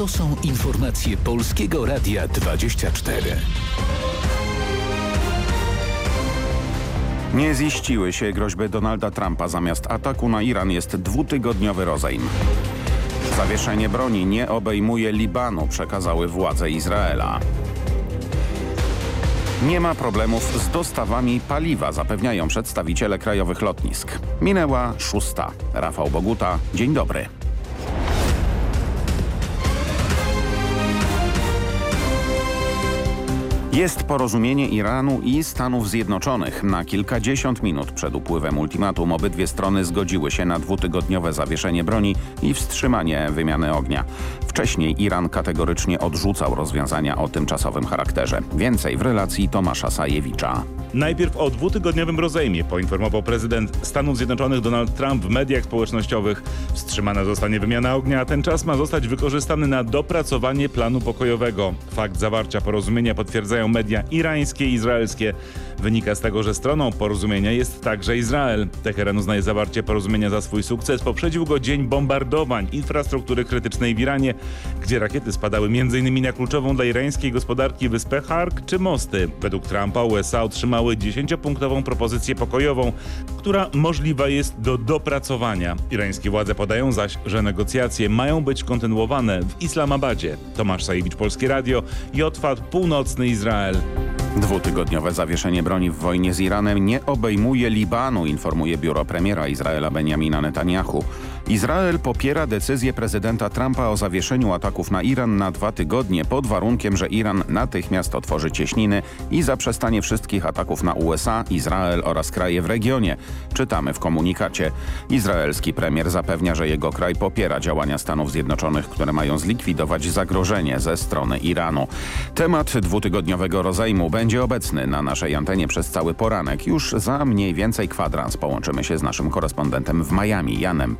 To są informacje Polskiego Radia 24. Nie ziściły się groźby Donalda Trumpa. Zamiast ataku na Iran jest dwutygodniowy rozejm. Zawieszenie broni nie obejmuje Libanu, przekazały władze Izraela. Nie ma problemów z dostawami paliwa, zapewniają przedstawiciele krajowych lotnisk. Minęła szósta. Rafał Boguta, dzień dobry. Jest porozumienie Iranu i Stanów Zjednoczonych. Na kilkadziesiąt minut przed upływem ultimatum obydwie strony zgodziły się na dwutygodniowe zawieszenie broni i wstrzymanie wymiany ognia. Wcześniej Iran kategorycznie odrzucał rozwiązania o tymczasowym charakterze. Więcej w relacji Tomasza Sajewicza. Najpierw o dwutygodniowym rozejmie poinformował prezydent Stanów Zjednoczonych Donald Trump w mediach społecznościowych. Wstrzymana zostanie wymiana ognia, a ten czas ma zostać wykorzystany na dopracowanie planu pokojowego. Fakt zawarcia porozumienia potwierdzają media irańskie izraelskie. Wynika z tego, że stroną porozumienia jest także Izrael. Teheran uznaje zawarcie porozumienia za swój sukces. Poprzedził go dzień bombardowań infrastruktury krytycznej w Iranie, gdzie rakiety spadały m.in. na kluczową dla irańskiej gospodarki wyspę Hark czy mosty. Według Trumpa USA otrzymały 10-punktową propozycję pokojową, która możliwa jest do dopracowania. Irańskie władze podają zaś, że negocjacje mają być kontynuowane w Islamabadzie. Tomasz Sajewicz, Polskie Radio, Jotwat, Północny Izrael. Dwutygodniowe zawieszenie broni w wojnie z Iranem nie obejmuje Libanu, informuje biuro premiera Izraela Benjamina Netanyahu. Izrael popiera decyzję prezydenta Trumpa o zawieszeniu ataków na Iran na dwa tygodnie pod warunkiem, że Iran natychmiast otworzy cieśniny i zaprzestanie wszystkich ataków na USA, Izrael oraz kraje w regionie. Czytamy w komunikacie. Izraelski premier zapewnia, że jego kraj popiera działania Stanów Zjednoczonych, które mają zlikwidować zagrożenie ze strony Iranu. Temat dwutygodniowego rozejmu będzie obecny na naszej antenie przez cały poranek. Już za mniej więcej kwadrans połączymy się z naszym korespondentem w Miami, Janem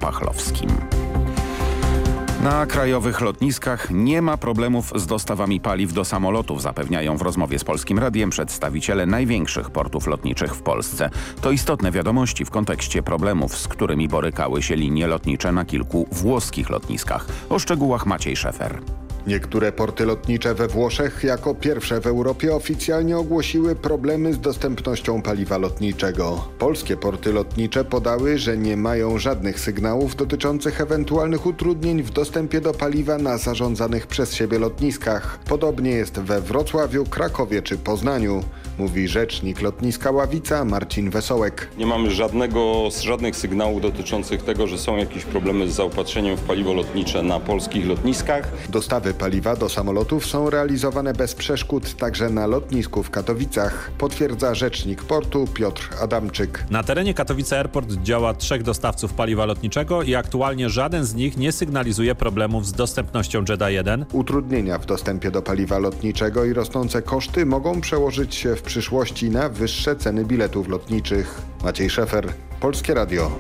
Na krajowych lotniskach nie ma problemów z dostawami paliw do samolotów, zapewniają w rozmowie z Polskim Radiem przedstawiciele największych portów lotniczych w Polsce. To istotne wiadomości w kontekście problemów, z którymi borykały się linie lotnicze na kilku włoskich lotniskach. O szczegółach Maciej Szefer. Niektóre porty lotnicze we Włoszech jako pierwsze w Europie oficjalnie ogłosiły problemy z dostępnością paliwa lotniczego. Polskie porty lotnicze podały, że nie mają żadnych sygnałów dotyczących ewentualnych utrudnień w dostępie do paliwa na zarządzanych przez siebie lotniskach. Podobnie jest we Wrocławiu, Krakowie czy Poznaniu mówi rzecznik lotniska Ławica Marcin Wesołek. Nie mamy żadnego, żadnych sygnałów dotyczących tego, że są jakieś problemy z zaopatrzeniem w paliwo lotnicze na polskich lotniskach. Dostawy paliwa do samolotów są realizowane bez przeszkód także na lotnisku w Katowicach, potwierdza rzecznik portu Piotr Adamczyk. Na terenie Katowice Airport działa trzech dostawców paliwa lotniczego i aktualnie żaden z nich nie sygnalizuje problemów z dostępnością Jeda 1. Utrudnienia w dostępie do paliwa lotniczego i rosnące koszty mogą przełożyć się w przyszłości na wyższe ceny biletów lotniczych. Maciej Szefer, Polskie Radio.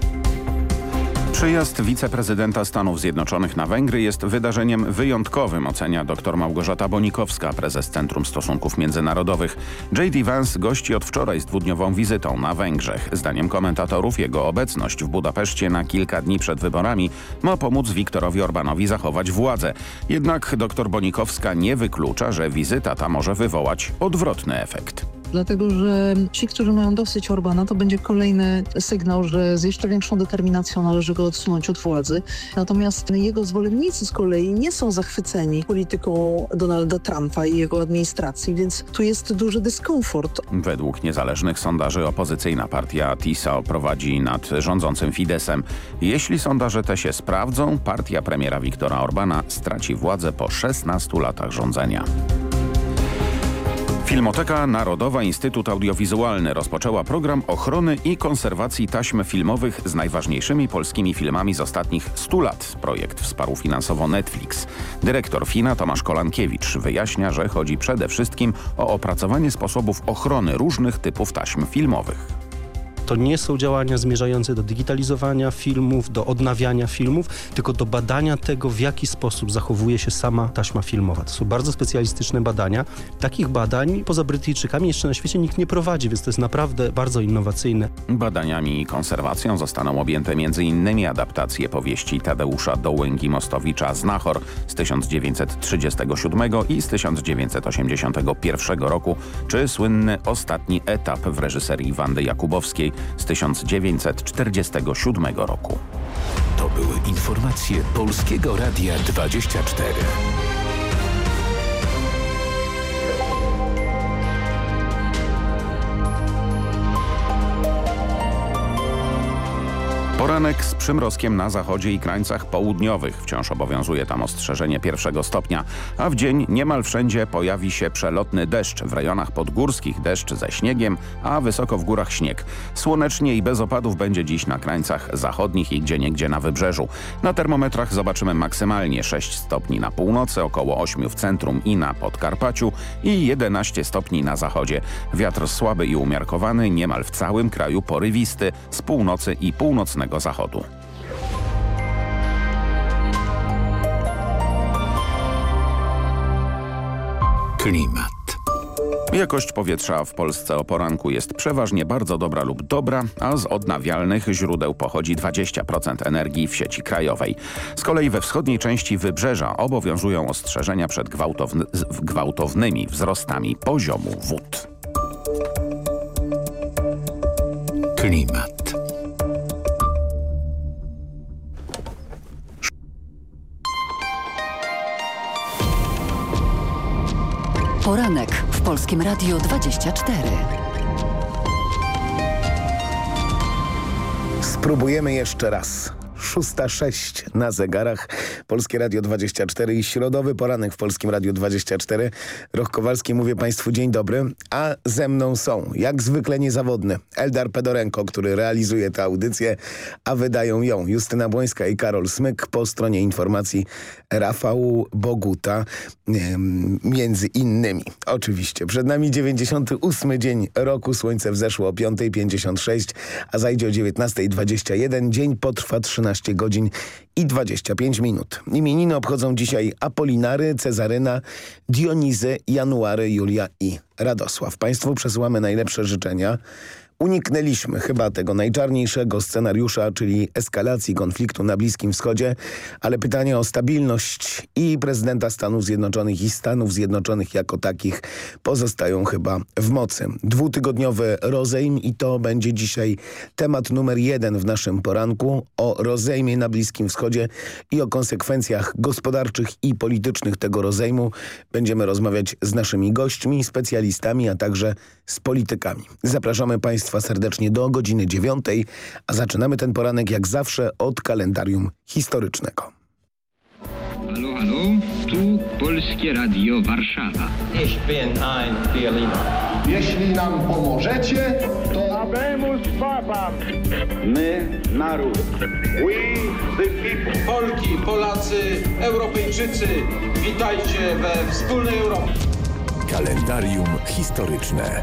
Przyjazd wiceprezydenta Stanów Zjednoczonych na Węgry jest wydarzeniem wyjątkowym, ocenia dr Małgorzata Bonikowska, prezes Centrum Stosunków Międzynarodowych. J.D. Vance gości od wczoraj z dwudniową wizytą na Węgrzech. Zdaniem komentatorów jego obecność w Budapeszcie na kilka dni przed wyborami ma pomóc Wiktorowi Orbanowi zachować władzę. Jednak dr Bonikowska nie wyklucza, że wizyta ta może wywołać odwrotny efekt dlatego że ci, którzy mają dosyć Orbana, to będzie kolejny sygnał, że z jeszcze większą determinacją należy go odsunąć od władzy. Natomiast jego zwolennicy z kolei nie są zachwyceni polityką Donalda Trumpa i jego administracji, więc tu jest duży dyskomfort. Według niezależnych sondaży opozycyjna partia TISA prowadzi nad rządzącym Fidesem. Jeśli sondaże te się sprawdzą, partia premiera Viktora Orbana straci władzę po 16 latach rządzenia. Filmoteka Narodowa Instytut Audiowizualny rozpoczęła program ochrony i konserwacji taśm filmowych z najważniejszymi polskimi filmami z ostatnich 100 lat. Projekt wsparł finansowo Netflix. Dyrektor FINA Tomasz Kolankiewicz wyjaśnia, że chodzi przede wszystkim o opracowanie sposobów ochrony różnych typów taśm filmowych To nie są działania zmierzające do digitalizowania filmów, do odnawiania filmów, tylko do badania tego, w jaki sposób zachowuje się sama taśma filmowa. To są bardzo specjalistyczne badania. Takich badań poza Brytyjczykami jeszcze na świecie nikt nie prowadzi, więc to jest naprawdę bardzo innowacyjne. Badaniami i konserwacją zostaną objęte m.in. adaptacje powieści Tadeusza Dołęgi-Mostowicza Znachor z 1937 i z 1981 roku, czy słynny Ostatni etap w reżyserii Wandy Jakubowskiej z 1947 roku. To były informacje Polskiego Radia 24. Poranek z przymrozkiem na zachodzie i krańcach południowych. Wciąż obowiązuje tam ostrzeżenie pierwszego stopnia, a w dzień niemal wszędzie pojawi się przelotny deszcz. W rejonach podgórskich deszcz ze śniegiem, a wysoko w górach śnieg. Słonecznie i bez opadów będzie dziś na krańcach zachodnich i gdzieniegdzie na wybrzeżu. Na termometrach zobaczymy maksymalnie 6 stopni na północy, około 8 w centrum i na Podkarpaciu i 11 stopni na zachodzie. Wiatr słaby i umiarkowany, niemal w całym kraju porywisty z północy i północnego zachodu. Klimat. Jakość powietrza w Polsce o poranku jest przeważnie bardzo dobra lub dobra, a z odnawialnych źródeł pochodzi 20% energii w sieci krajowej. Z kolei we wschodniej części wybrzeża obowiązują ostrzeżenia przed gwałtowny, gwałtownymi wzrostami poziomu wód. Klimat. Poranek w Polskim Radiu 24. Spróbujemy jeszcze raz. 6.06 na zegarach. Polskie Radio 24 i środowy poranek w Polskim Radiu 24. Roch Kowalski, mówię Państwu dzień dobry, a ze mną są, jak zwykle niezawodny, Eldar Pedorenko, który realizuje tę audycję, a wydają ją Justyna Błońska i Karol Smyk. Po stronie informacji Rafał Boguta, między innymi. Oczywiście. Przed nami 98 dzień roku, słońce wzeszło o 5.56, a zajdzie o 19.21. Dzień potrwa 13 godzin i 25 minut. Imieniny obchodzą dzisiaj Apolinary, Cezaryna, Dionizy, January, Julia i Radosław. Państwu przesyłamy najlepsze życzenia. Uniknęliśmy chyba tego najczarniejszego scenariusza, czyli eskalacji konfliktu na Bliskim Wschodzie, ale pytanie o stabilność i prezydenta Stanów Zjednoczonych i Stanów Zjednoczonych jako takich pozostają chyba w mocy. Dwutygodniowy rozejm i to będzie dzisiaj temat numer jeden w naszym poranku o rozejmie na Bliskim Wschodzie i o konsekwencjach gospodarczych i politycznych tego rozejmu. Będziemy rozmawiać z naszymi gośćmi, specjalistami, a także z politykami. Zapraszamy Państwa Państwa serdecznie do godziny dziewiątej, a zaczynamy ten poranek jak zawsze od kalendarium historycznego. Halo, halo, tu Polskie Radio Warszawa. Ich bin ein Jeśli nam pomożecie, to... Habemus Papam! My, naród. We, the people. Polki, Polacy, Europejczycy, witajcie we wspólnej Europie. Kalendarium historyczne.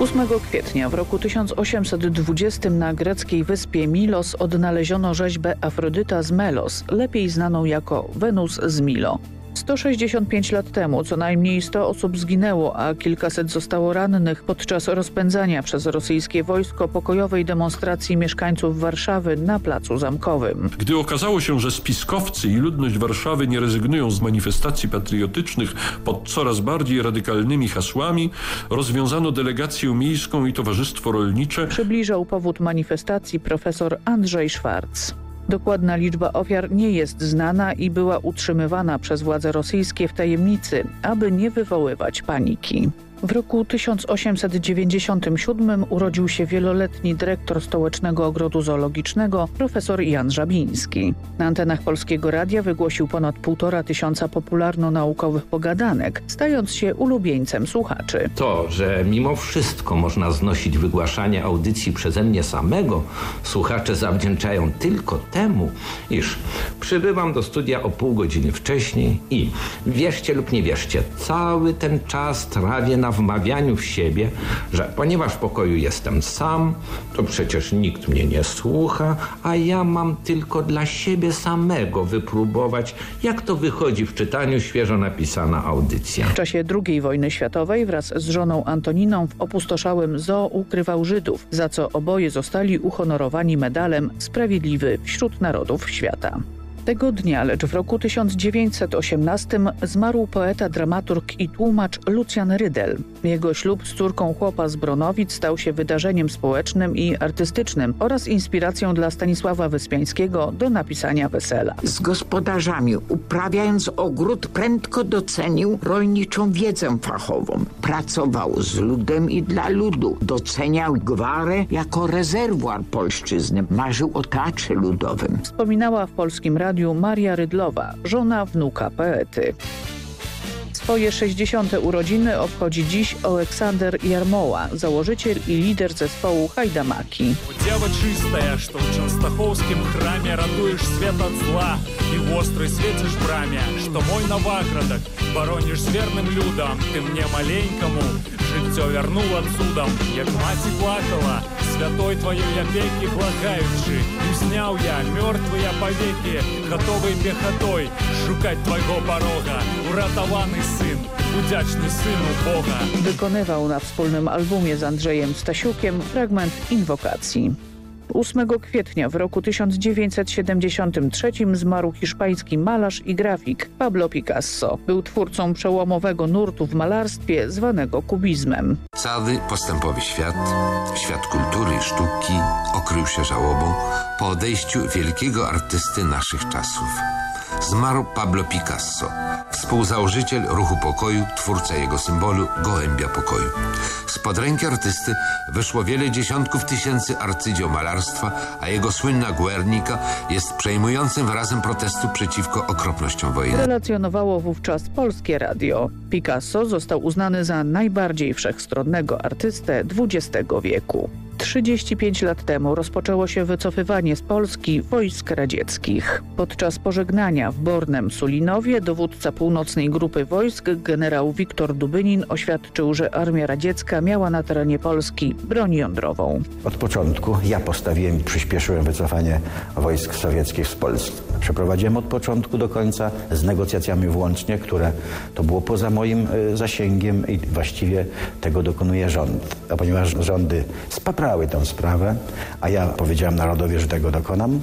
8 kwietnia w roku 1820 na greckiej wyspie Milos odnaleziono rzeźbę Afrodyta z Melos, lepiej znaną jako Wenus z Milo. 165 lat temu co najmniej 100 osób zginęło, a kilkaset zostało rannych podczas rozpędzania przez rosyjskie wojsko pokojowej demonstracji mieszkańców Warszawy na Placu Zamkowym. Gdy okazało się, że spiskowcy i ludność Warszawy nie rezygnują z manifestacji patriotycznych pod coraz bardziej radykalnymi hasłami, rozwiązano delegację miejską i towarzystwo rolnicze. Przybliżał powód manifestacji profesor Andrzej Szwarc. Dokładna liczba ofiar nie jest znana i była utrzymywana przez władze rosyjskie w tajemnicy, aby nie wywoływać paniki. W roku 1897 urodził się wieloletni dyrektor Stołecznego Ogrodu Zoologicznego profesor Jan Żabiński. Na antenach Polskiego Radia wygłosił ponad półtora tysiąca popularno-naukowych pogadanek, stając się ulubieńcem słuchaczy. To, że mimo wszystko można znosić wygłaszanie audycji przeze mnie samego, słuchacze zawdzięczają tylko temu, iż przybywam do studia o pół godziny wcześniej i wierzcie lub nie wierzcie, cały ten czas trawię na wmawianiu w siebie, że ponieważ w pokoju jestem sam, to przecież nikt mnie nie słucha, a ja mam tylko dla siebie samego wypróbować, jak to wychodzi w czytaniu świeżo napisana audycja. W czasie II wojny światowej wraz z żoną Antoniną w opustoszałym zoo ukrywał Żydów, za co oboje zostali uhonorowani medalem Sprawiedliwy wśród Narodów Świata. Tego dnia, lecz w roku 1918 zmarł poeta, dramaturg i tłumacz Lucjan Rydel. Jego ślub z córką chłopa z Bronowic stał się wydarzeniem społecznym i artystycznym oraz inspiracją dla Stanisława Wyspiańskiego do napisania wesela. Z gospodarzami uprawiając ogród prędko docenił rolniczą wiedzę fachową. Pracował z ludem i dla ludu. Doceniał gwarę jako rezerwuar polszczyzny. Marzył o teatrze ludowym. Wspominała w Polskim Radiu Maria Rydlowa, żona wnuka poety. Swoje 60. urodziny obchodzi dziś Aleksander Jarmoła, założyciel i lider zespołu Hajdamaki. Дева чистая, что в Częstochowskim храме радуешь свет от зла и в острый светишь брамя, что мой новоградок боронишь с верным людом, ты мне маленькому життя вернул отсюда, як маті плакала, святой твоей опеки благаючи, и снял я мертвые повеки, готовый пехотой шукать твоего порога, уратованный syn, udziaczny synu Boga. Wykonywał na wspólnym albumie z Andrzejem Stasiukiem fragment inwokacji. 8 kwietnia w roku 1973 zmarł hiszpański malarz i grafik Pablo Picasso. Był twórcą przełomowego nurtu w malarstwie zwanego kubizmem. Cały postępowy świat, świat kultury i sztuki okrył się żałobą po odejściu wielkiego artysty naszych czasów. Zmarł Pablo Picasso współzałożyciel Ruchu Pokoju, twórca jego symbolu Gołębia Pokoju. Spod ręki artysty wyszło wiele dziesiątków tysięcy arcydzieł malarstwa, a jego słynna Guernica jest przejmującym wyrazem protestu przeciwko okropnościom wojny. Relacjonowało wówczas Polskie Radio. Picasso został uznany za najbardziej wszechstronnego artystę XX wieku. 35 lat temu rozpoczęło się wycofywanie z Polski wojsk radzieckich. Podczas pożegnania w Bornem Sulinowie dowódca północnej grupy wojsk generał Wiktor Dubynin oświadczył, że armia radziecka miała na terenie Polski broń jądrową. Od początku ja postawiłem i przyspieszyłem wycofanie wojsk sowieckich z Polski. Przeprowadziłem od początku do końca z negocjacjami włącznie, które to było poza moim y, zasięgiem i właściwie tego dokonuje rząd. A ponieważ rządy spaprały tę sprawę, a ja powiedziałem narodowi, że tego dokonam,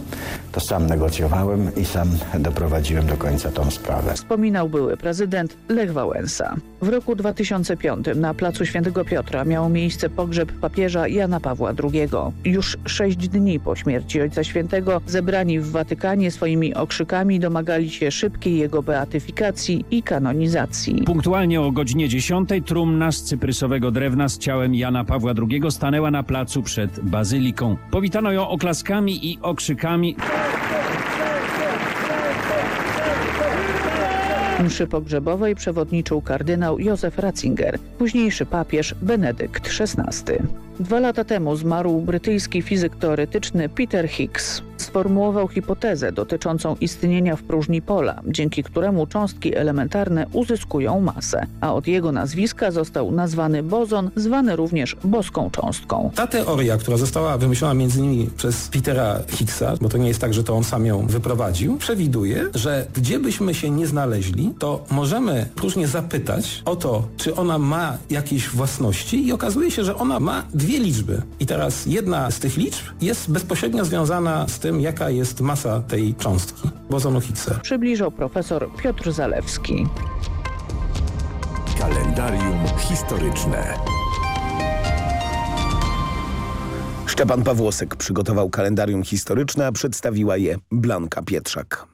to sam negocjowałem i sam doprowadziłem do końca tą sprawę. Wspominał były prezydent Lech Wałęsa. W roku 2005 na placu Świętego Piotra miał miejsce pogrzeb papieża Jana Pawła II. Już sześć dni po śmierci Ojca Świętego zebrani w Watykanie swoimi okrzykami domagali się szybkiej jego beatyfikacji i kanonizacji. Punktualnie o godzinie 10 trumna z cyprysowego drewna z ciałem Jana Pawła II stanęła na placu przed bazyliką. Powitano ją oklaskami i okrzykami. Mszy pogrzebowej przewodniczył kardynał Józef Ratzinger, późniejszy papież Benedykt XVI. Dwa lata temu zmarł brytyjski fizyk teoretyczny Peter Higgs. Sformułował hipotezę dotyczącą istnienia w próżni pola, dzięki któremu cząstki elementarne uzyskują masę, a od jego nazwiska został nazwany bozon, zwany również boską cząstką. Ta teoria, która została wymyślona innymi przez Petera Higgsa, bo to nie jest tak, że to on sam ją wyprowadził, przewiduje, że gdzie byśmy się nie znaleźli, to możemy próżnie zapytać o to, czy ona ma jakieś własności i okazuje się, że ona ma dwie liczby. I teraz jedna z tych liczb jest bezpośrednio związana z tym, jaka jest masa tej cząstki, bozonu Higgsa. Przybliżał profesor Piotr Zalewski. Kalendarium historyczne. Szczepan Pawłosek przygotował kalendarium historyczne, a przedstawiła je Blanka Pietrzak.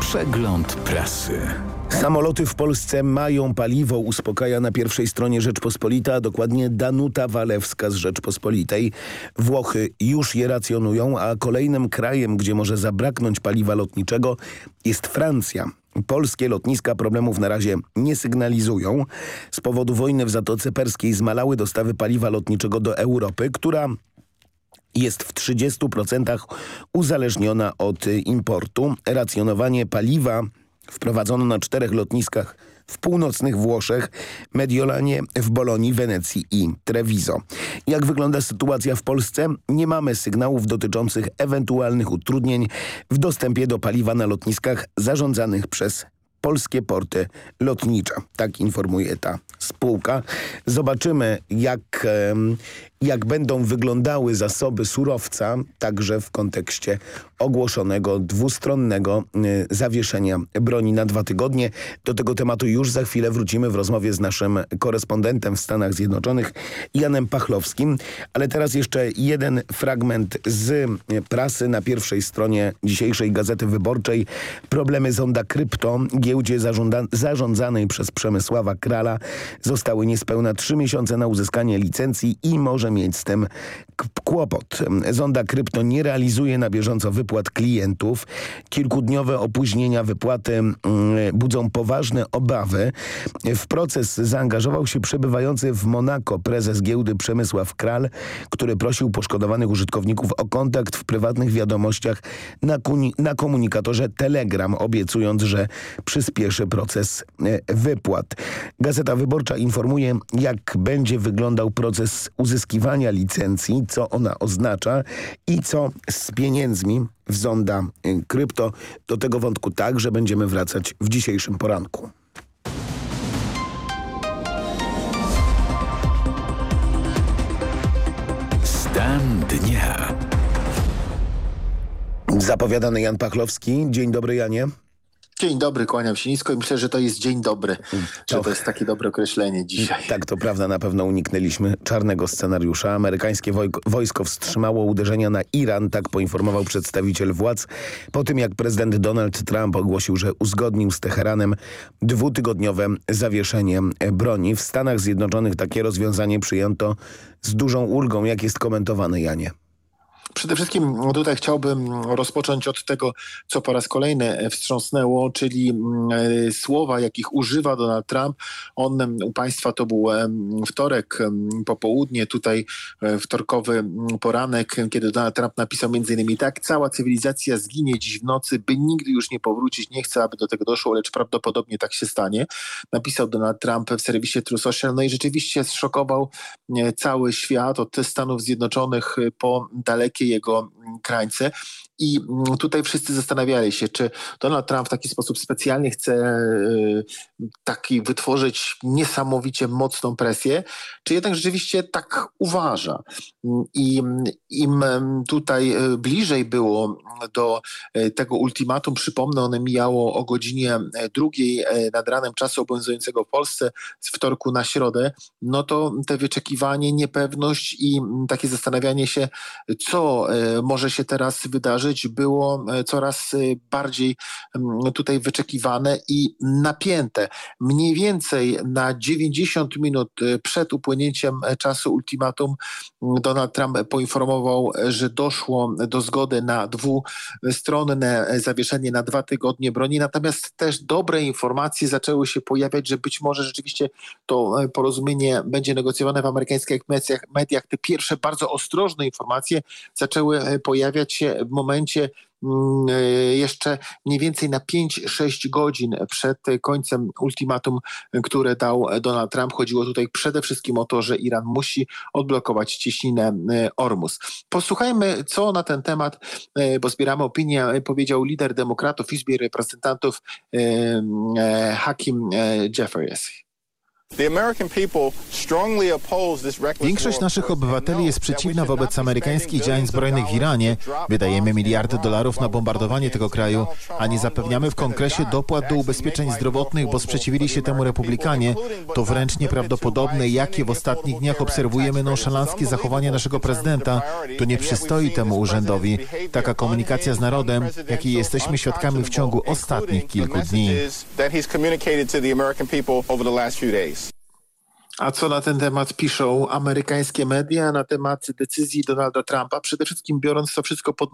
Przegląd prasy. Samoloty w Polsce mają paliwo, uspokaja na pierwszej stronie Rzeczpospolita, a dokładnie Danuta Walewska z Rzeczpospolitej. Włochy już je racjonują, a kolejnym krajem, gdzie może zabraknąć paliwa lotniczego jest Francja. Polskie lotniska problemów na razie nie sygnalizują. Z powodu wojny w Zatoce Perskiej zmalały dostawy paliwa lotniczego do Europy, która jest w 30% uzależniona od importu. Racjonowanie paliwa wprowadzono na czterech lotniskach w północnych Włoszech, Mediolanie, w Bolonii, Wenecji i Treviso. Jak wygląda sytuacja w Polsce? Nie mamy sygnałów dotyczących ewentualnych utrudnień w dostępie do paliwa na lotniskach zarządzanych przez polskie porty lotnicze. Tak informuje ta spółka. Zobaczymy, jak, jak będą wyglądały zasoby surowca, także w kontekście ogłoszonego dwustronnego y, zawieszenia broni na dwa tygodnie. Do tego tematu już za chwilę wrócimy w rozmowie z naszym korespondentem w Stanach Zjednoczonych, Janem Pachlowskim. Ale teraz jeszcze jeden fragment z prasy na pierwszej stronie dzisiejszej Gazety Wyborczej. Problemy zonda krypto, giełdzie zarządzanej przez Przemysława Krala zostały niespełna trzy miesiące na uzyskanie licencji i może mieć z tym kłopot. Zonda krypto nie realizuje na bieżąco wypłat klientów. Kilkudniowe opóźnienia wypłaty mm, budzą poważne obawy. W proces zaangażował się przebywający w Monako prezes giełdy Przemysław Kral, który prosił poszkodowanych użytkowników o kontakt w prywatnych wiadomościach na, na komunikatorze Telegram, obiecując, że przyspieszy proces e, wypłat. Gazeta Wyborcza informuje, jak będzie wyglądał proces uzyskiwania licencji, co ona oznacza i co z pieniędzmi w zonda y, krypto. Do tego wątku także będziemy wracać w dzisiejszym poranku. Stan dnia. Zapowiadany Jan Pachlowski. Dzień dobry Janie. Dzień dobry, kłaniam się nisko i myślę, że to jest dzień dobry, że to jest takie dobre określenie dzisiaj. Tak, to prawda, na pewno uniknęliśmy czarnego scenariusza. Amerykańskie wojsko wstrzymało uderzenia na Iran, tak poinformował przedstawiciel władz, po tym jak prezydent Donald Trump ogłosił, że uzgodnił z Teheranem dwutygodniowe zawieszenie broni. W Stanach Zjednoczonych takie rozwiązanie przyjęto z dużą ulgą. Jak jest komentowane, Janie? Przede wszystkim tutaj chciałbym rozpocząć od tego, co po raz kolejny wstrząsnęło, czyli mm, e, słowa, jakich używa Donald Trump. On mm, u państwa to był wtorek, popołudnie, tutaj e, wtorkowy mm, poranek, kiedy Donald Trump napisał innymi tak, cała cywilizacja zginie dziś w nocy, by nigdy już nie powrócić. Nie chcę, aby do tego doszło, lecz prawdopodobnie tak się stanie. Napisał Donald Trump w serwisie True Social, no i rzeczywiście zszokował e, cały świat od Stanów Zjednoczonych po dalekie jego krańce. I mm, tutaj wszyscy zastanawiali się, czy Donald Trump w taki sposób specjalnie chce y, taki wytworzyć niesamowicie mocną presję, czy jednak rzeczywiście tak uważa. I im tutaj y, bliżej było do y, tego ultimatum, przypomnę, one mijało o godzinie drugiej nad ranem czasu obowiązującego w Polsce z wtorku na środę, no to te wyczekiwanie, niepewność i takie zastanawianie się, co może się teraz wydarzyć, było e, coraz e, bardziej tutaj wyczekiwane i napięte. Mniej więcej na 90 minut e, przed upłynięciem czasu ultimatum Donald Trump poinformował, że doszło do zgody na dwustronne zawieszenie na dwa tygodnie broni, natomiast też dobre informacje zaczęły się pojawiać, że być może rzeczywiście to porozumienie będzie negocjowane w amerykańskich mediach. mediach. Te pierwsze bardzo ostrożne informacje zaczęły pojawiać się w momencie, momencie mm, e, jeszcze mniej więcej na 5-6 godzin przed końcem ultimatum, które dał Donald Trump. Chodziło tutaj przede wszystkim o to, że Iran musi odblokować cieśninę e, Ormus. Posłuchajmy, co na ten temat, e, bo zbieramy opinię, powiedział lider demokratów w Izbie Reprezentantów Hakim Jeffries. Większość naszych obywateli jest przeciwna wobec amerykańskich działań zbrojnych w Iranie. Wydajemy miliardy dolarów na bombardowanie tego kraju, a nie zapewniamy w Kongresie dopłat do ubezpieczeń zdrowotnych, bo sprzeciwili się temu republikanie. To wręcz nieprawdopodobne, jakie w ostatnich dniach obserwujemy nonszalanckie zachowanie naszego prezydenta. To nie przystoi temu urzędowi. Taka komunikacja z narodem, jakiej jesteśmy świadkami w ciągu ostatnich kilku dni. A co na ten temat piszą amerykańskie media na temat decyzji Donalda Trumpa? Przede wszystkim biorąc to wszystko pod,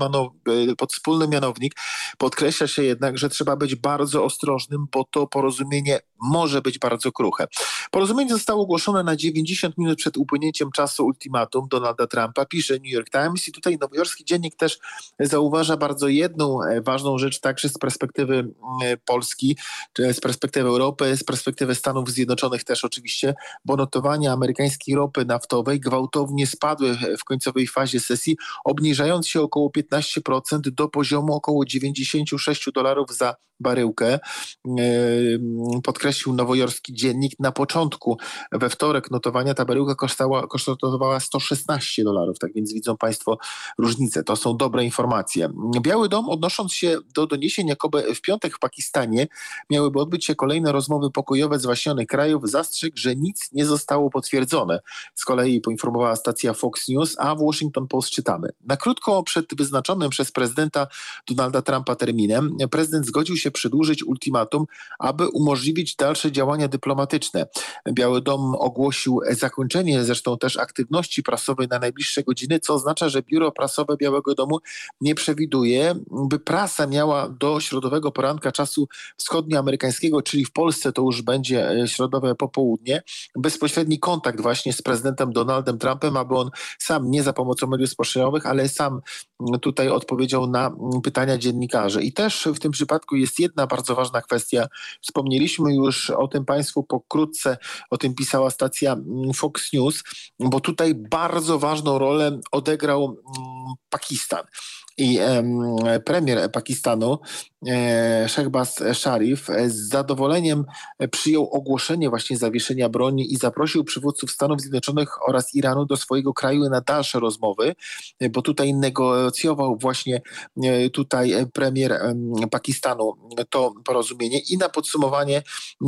pod wspólny mianownik, podkreśla się jednak, że trzeba być bardzo ostrożnym, bo to porozumienie może być bardzo kruche. Porozumienie zostało ogłoszone na 90 minut przed upłynięciem czasu ultimatum Donalda Trumpa, pisze New York Times i tutaj nowojorski dziennik też zauważa bardzo jedną e, ważną rzecz także z perspektywy Polski, z perspektywy Europy, z perspektywy Stanów Zjednoczonych też oczywiście, bo notowania amerykańskiej ropy naftowej gwałtownie spadły w końcowej fazie sesji, obniżając się około 15% do poziomu około 96 dolarów za baryłkę. Podkreślił nowojorski dziennik. Na początku, we wtorek notowania ta baryłka kosztowała, kosztowała 116 dolarów, tak więc widzą Państwo różnicę. To są dobre informacje. Biały Dom, odnosząc się do doniesień, jakoby w piątek w Pakistanie miałyby odbyć się kolejne rozmowy pokojowe zwaśnionych krajów, zastrzegł, że nic nie zostało potwierdzone. Z kolei poinformowała stacja Fox News, a w Washington Post czytamy. Na krótko przed wyznaczonym przez prezydenta Donalda Trumpa terminem prezydent zgodził się przedłużyć ultimatum, aby umożliwić dalsze działania dyplomatyczne. Biały Dom ogłosił zakończenie zresztą też aktywności prasowej na najbliższe godziny, co oznacza, że biuro prasowe Białego Domu nie przewiduje, by prasa miała do środowego poranka czasu wschodnioamerykańskiego, czyli w Polsce to już będzie e, środowe popołudnie, bezpośredni kontakt właśnie z prezydentem Donaldem Trumpem, aby on sam nie za pomocą mediów społecznościowych, ale sam tutaj odpowiedział na pytania dziennikarzy. I też w tym przypadku jest jedna bardzo ważna kwestia. Wspomnieliśmy już o tym Państwu pokrótce, o tym pisała stacja Fox News, bo tutaj bardzo ważną rolę odegrał mm, Pakistan. I premier Pakistanu, e, Shehbaz Sharif, e, z zadowoleniem przyjął ogłoszenie właśnie zawieszenia broni i zaprosił przywódców Stanów Zjednoczonych oraz Iranu do swojego kraju na dalsze rozmowy, e, bo tutaj negocjował właśnie tutaj premier Pakistanu to porozumienie i na podsumowanie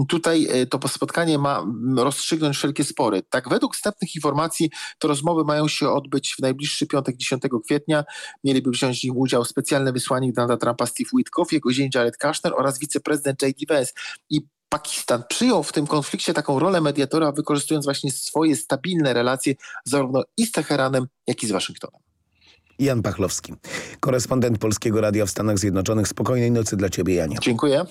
tutaj to spotkanie ma rozstrzygnąć wszelkie spory. Tak według wstępnych informacji to rozmowy mają się odbyć w najbliższy piątek 10 kwietnia. Mieliby wziąć wziąć w nich udział specjalny wysłannik Donalda Trumpa Steve Witkoff, jego zięć Jared Kushner oraz wiceprezydent J.D. Vance. I Pakistan przyjął w tym konflikcie taką rolę mediatora, wykorzystując właśnie swoje stabilne relacje zarówno i z Teheranem, jak i z Waszyngtonem. Jan Pachlowski, korespondent Polskiego Radia w Stanach Zjednoczonych. Spokojnej nocy dla Ciebie, Janie. Dziękuję.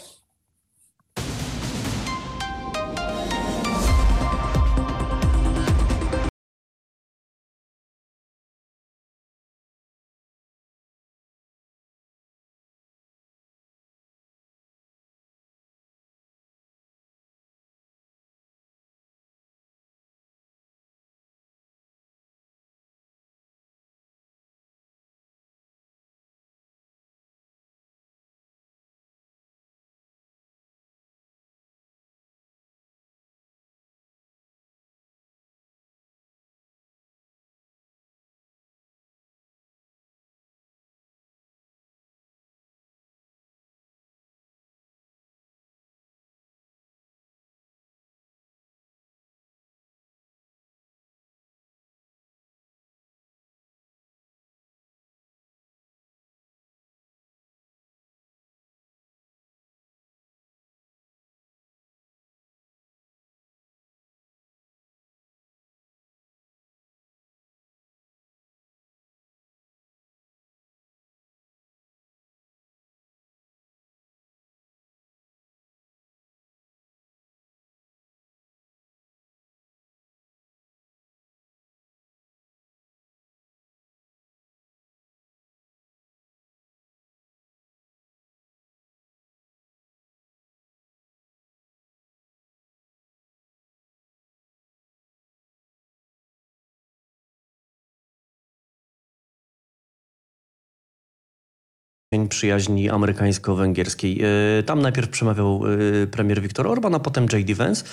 Przyjaźni amerykańsko-węgierskiej. E, tam najpierw przemawiał e, premier Viktor Orban, a potem J.D. Vance.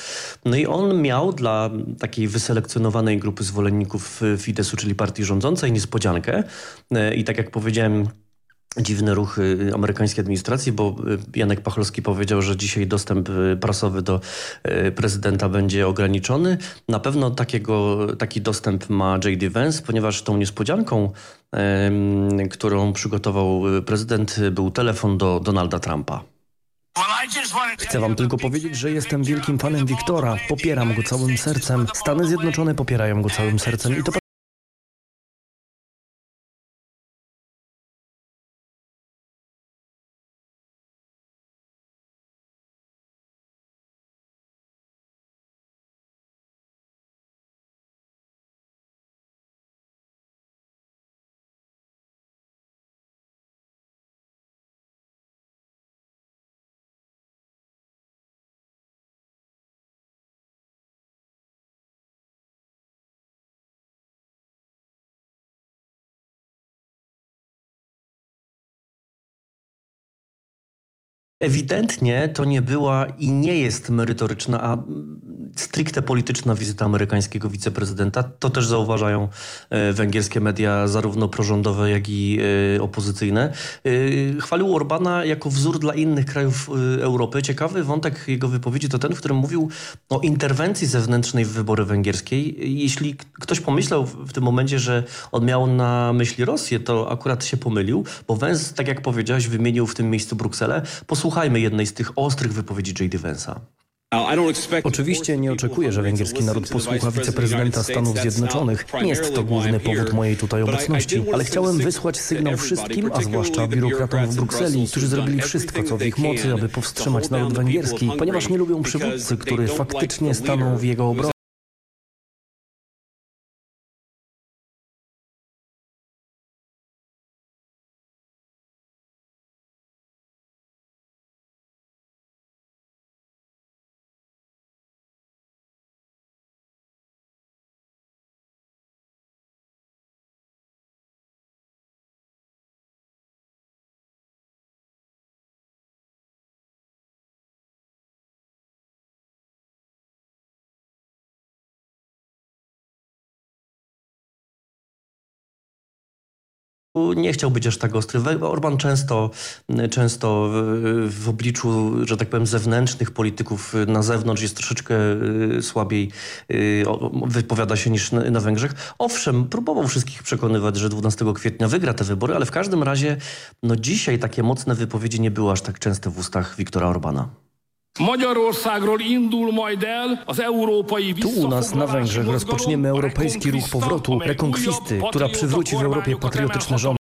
No i on miał dla takiej wyselekcjonowanej grupy zwolenników Fidesu, czyli partii rządzącej, niespodziankę. E, I tak jak powiedziałem, dziwny ruch amerykańskiej administracji, bo Janek Pachlowski powiedział, że dzisiaj dostęp prasowy do prezydenta będzie ograniczony. Na pewno takiego, taki dostęp ma J.D. Vance, ponieważ tą niespodzianką którą przygotował prezydent, był telefon do Donalda Trumpa. Chcę wam tylko powiedzieć, że jestem wielkim fanem Wiktora. Popieram go całym sercem. Stany Zjednoczone popierają go całym sercem i to Ewidentnie to nie była i nie jest merytoryczna, a stricte polityczna wizyta amerykańskiego wiceprezydenta. To też zauważają e, węgierskie media, zarówno prorządowe, jak i e, opozycyjne. E, chwalił Orbana jako wzór dla innych krajów Europy. Ciekawy wątek jego wypowiedzi to ten, w którym mówił o interwencji zewnętrznej w wybory węgierskiej. Jeśli ktoś pomyślał w tym momencie, że on miał na myśli Rosję, to akurat się pomylił, bo Węz, tak jak powiedziałeś, wymienił w tym miejscu Brukselę. Posłuchajmy jednej z tych ostrych wypowiedzi J.D. Vance'a. Oczywiście nie oczekuję, że węgierski naród posłucha wiceprezydenta Stanów Zjednoczonych. Nie jest to główny powód mojej tutaj obecności, ale chciałem wysłać sygnał wszystkim, a zwłaszcza biurokratom w Brukseli, którzy zrobili wszystko, co w ich mocy, aby powstrzymać naród węgierski, ponieważ nie lubią przywódcy, który faktycznie stanął w jego obronie. Nie chciał być aż tak ostry. Orban często, często w obliczu, że tak powiem, zewnętrznych polityków na zewnątrz jest troszeczkę y, słabiej y, wypowiada się niż na Węgrzech. Owszem, próbował wszystkich przekonywać, że 12 kwietnia wygra te wybory, ale w każdym razie no dzisiaj takie mocne wypowiedzi nie były aż tak częste w ustach Viktora Orbana. Tu u nas na Węgrzech rozpoczniemy europejski ruch powrotu, rekonkwisty, która przywróci w Europie patriotyczne rządy.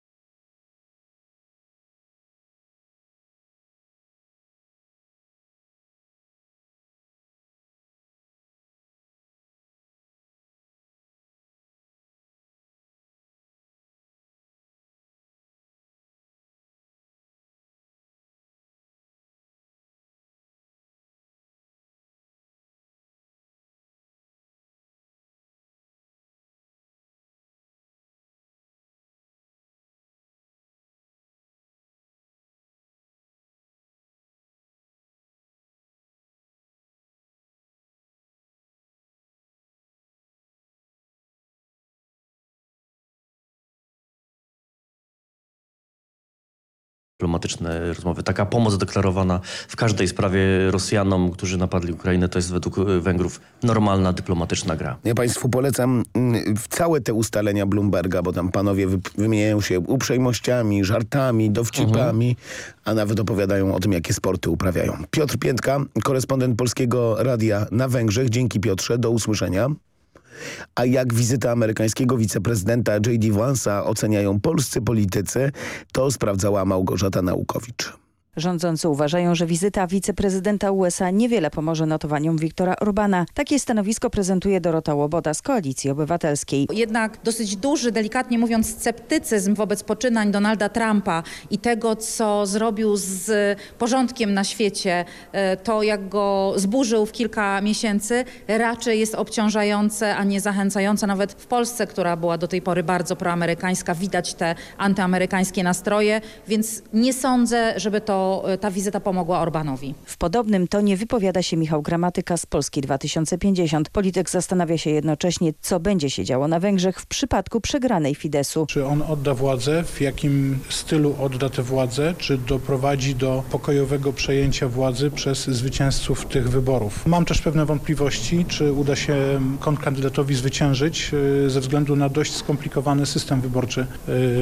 Dyplomatyczne rozmowy. Taka pomoc deklarowana w każdej sprawie Rosjanom, którzy napadli Ukrainę, to jest według Węgrów normalna dyplomatyczna gra. Ja Państwu polecam mm, całe te ustalenia Bloomberga, bo tam panowie wymieniają się uprzejmościami, żartami, dowcipami, mhm. a nawet opowiadają o tym, jakie sporty uprawiają. Piotr Piętka, korespondent Polskiego Radia na Węgrzech. Dzięki Piotrze, do usłyszenia. A jak wizyta amerykańskiego wiceprezydenta J.D. Vance'a oceniają polscy politycy, to sprawdzała Małgorzata Naukowicz. Rządzący uważają, że wizyta wiceprezydenta USA niewiele pomoże notowaniom Viktora Orbana. Takie stanowisko prezentuje Dorota Łoboda z Koalicji Obywatelskiej. Jednak dosyć duży, delikatnie mówiąc, sceptycyzm wobec poczynań Donalda Trumpa i tego, co zrobił z porządkiem na świecie, e, to jak go zburzył w kilka miesięcy, raczej jest obciążające, a nie zachęcające. Nawet w Polsce, która była do tej pory bardzo proamerykańska, widać te antyamerykańskie nastroje, więc nie sądzę, żeby to E, ta wizyta pomogła Orbanowi. W podobnym tonie wypowiada się Michał Gramatyka z Polski 2050. Polityk zastanawia się jednocześnie, co będzie się działo na Węgrzech w przypadku przegranej Fidesu. Czy on odda władzę, w jakim stylu odda tę władzę, czy doprowadzi do pokojowego przejęcia władzy przez zwycięzców tych wyborów. Mam też pewne wątpliwości, czy uda się kontrkandydatowi zwyciężyć e, ze względu na dość skomplikowany system wyborczy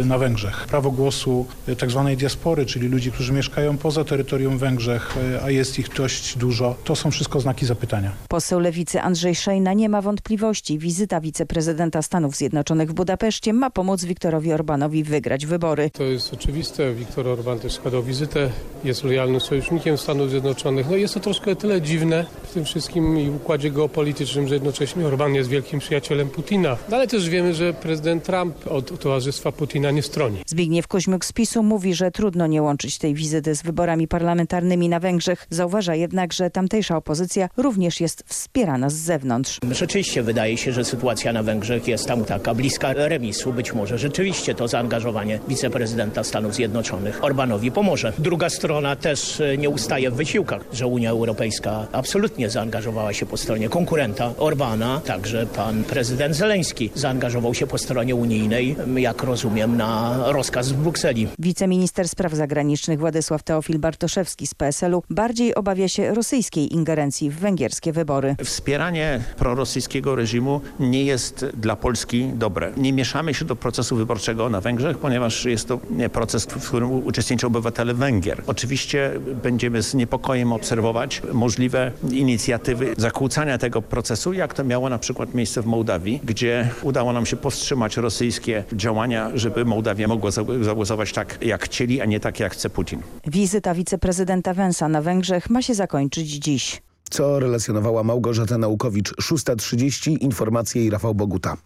e, na Węgrzech. Prawo głosu tzw. Tak diaspory, czyli ludzi, którzy mieszkają przebywają poza terytorium Węgrzech, a jest ich dość dużo, to są wszystko znaki zapytania. Poseł Lewicy Andrzej Szejna nie ma wątpliwości. Wizyta wiceprezydenta Stanów Zjednoczonych w Budapeszcie ma pomóc Viktorowi Orbanowi wygrać wybory. To jest oczywiste. Viktor Orban też składał wizytę, jest lojalnym sojusznikiem Stanów Zjednoczonych. No jest to troszkę tyle dziwne w tym wszystkim i układzie geopolitycznym, że jednocześnie Orban jest wielkim przyjacielem Putina. No, ale też wiemy, że prezydent Trump od towarzystwa Putina nie stroni. Zbigniew Kuźmiuk z PiSu mówi, że trudno nie łączyć tej wizyty z wyborami parlamentarnymi na Węgrzech. Zauważa jednak, że tamtejsza opozycja również jest wspierana z zewnątrz. Rzeczywiście wydaje się, że sytuacja na Węgrzech jest tam taka bliska remisu. Być może rzeczywiście to zaangażowanie wiceprezydenta Stanów Zjednoczonych Orbanowi pomoże. Druga strona też e, nie ustaje w wysiłkach, że Unia Europejska absolutnie zaangażowała się po stronie konkurenta Orbana. Także pan prezydent Zeleński zaangażował się po stronie unijnej, jak rozumiem, na rozkaz z Brukseli. Wiceminister spraw zagranicznych Władysław Teofil Bartoszewski z PSL-u bardziej obawia się rosyjskiej ingerencji w węgierskie wybory. Wspieranie prorosyjskiego reżimu nie jest dla Polski dobre. Nie mieszamy się do procesu wyborczego na Węgrzech, ponieważ jest to proces, w którym uczestniczą obywatele Węgier. Oczywiście będziemy z niepokojem obserwować możliwe inicjatywy zakłócania tego procesu, jak to miało na przykład miejsce w Mołdawii, gdzie udało nam się powstrzymać rosyjskie działania, żeby Mołdawia mogła zagłosować tak, jak chcieli, a nie tak, jak chce Putin. Wizyta wiceprezydenta Węsa na Węgrzech ma się zakończyć dziś. Co relacjonowała Małgorzata Naukowicz. 6.30, informacje i Rafał Boguta.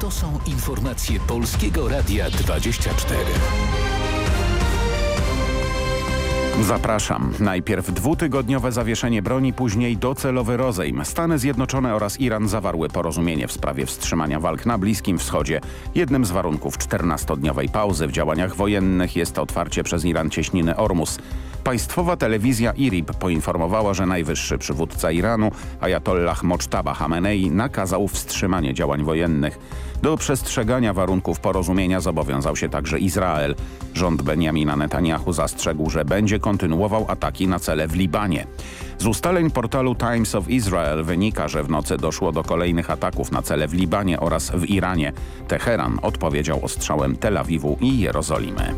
To są informacje Polskiego Radia 24. Zapraszam. Najpierw dwutygodniowe zawieszenie broni, później docelowy rozejm. Stany Zjednoczone oraz Iran zawarły porozumienie w sprawie wstrzymania walk na Bliskim Wschodzie. Jednym z warunków 14-dniowej pauzy w działaniach wojennych jest otwarcie przez Iran cieśniny Ormus. Państwowa telewizja IRIB poinformowała, że najwyższy przywódca Iranu, Ayatollah Mojtaba Hamenei, nakazał wstrzymanie działań wojennych. Do przestrzegania warunków porozumienia zobowiązał się także Izrael. Rząd Benjamina Netanyahu zastrzegł, że będzie kontynuował ataki na cele w Libanie. Z ustaleń portalu Times of Israel wynika, że w nocy doszło do kolejnych ataków na cele w Libanie oraz w Iranie. Teheran odpowiedział ostrzałem Tel Awiwu i Jerozolimy.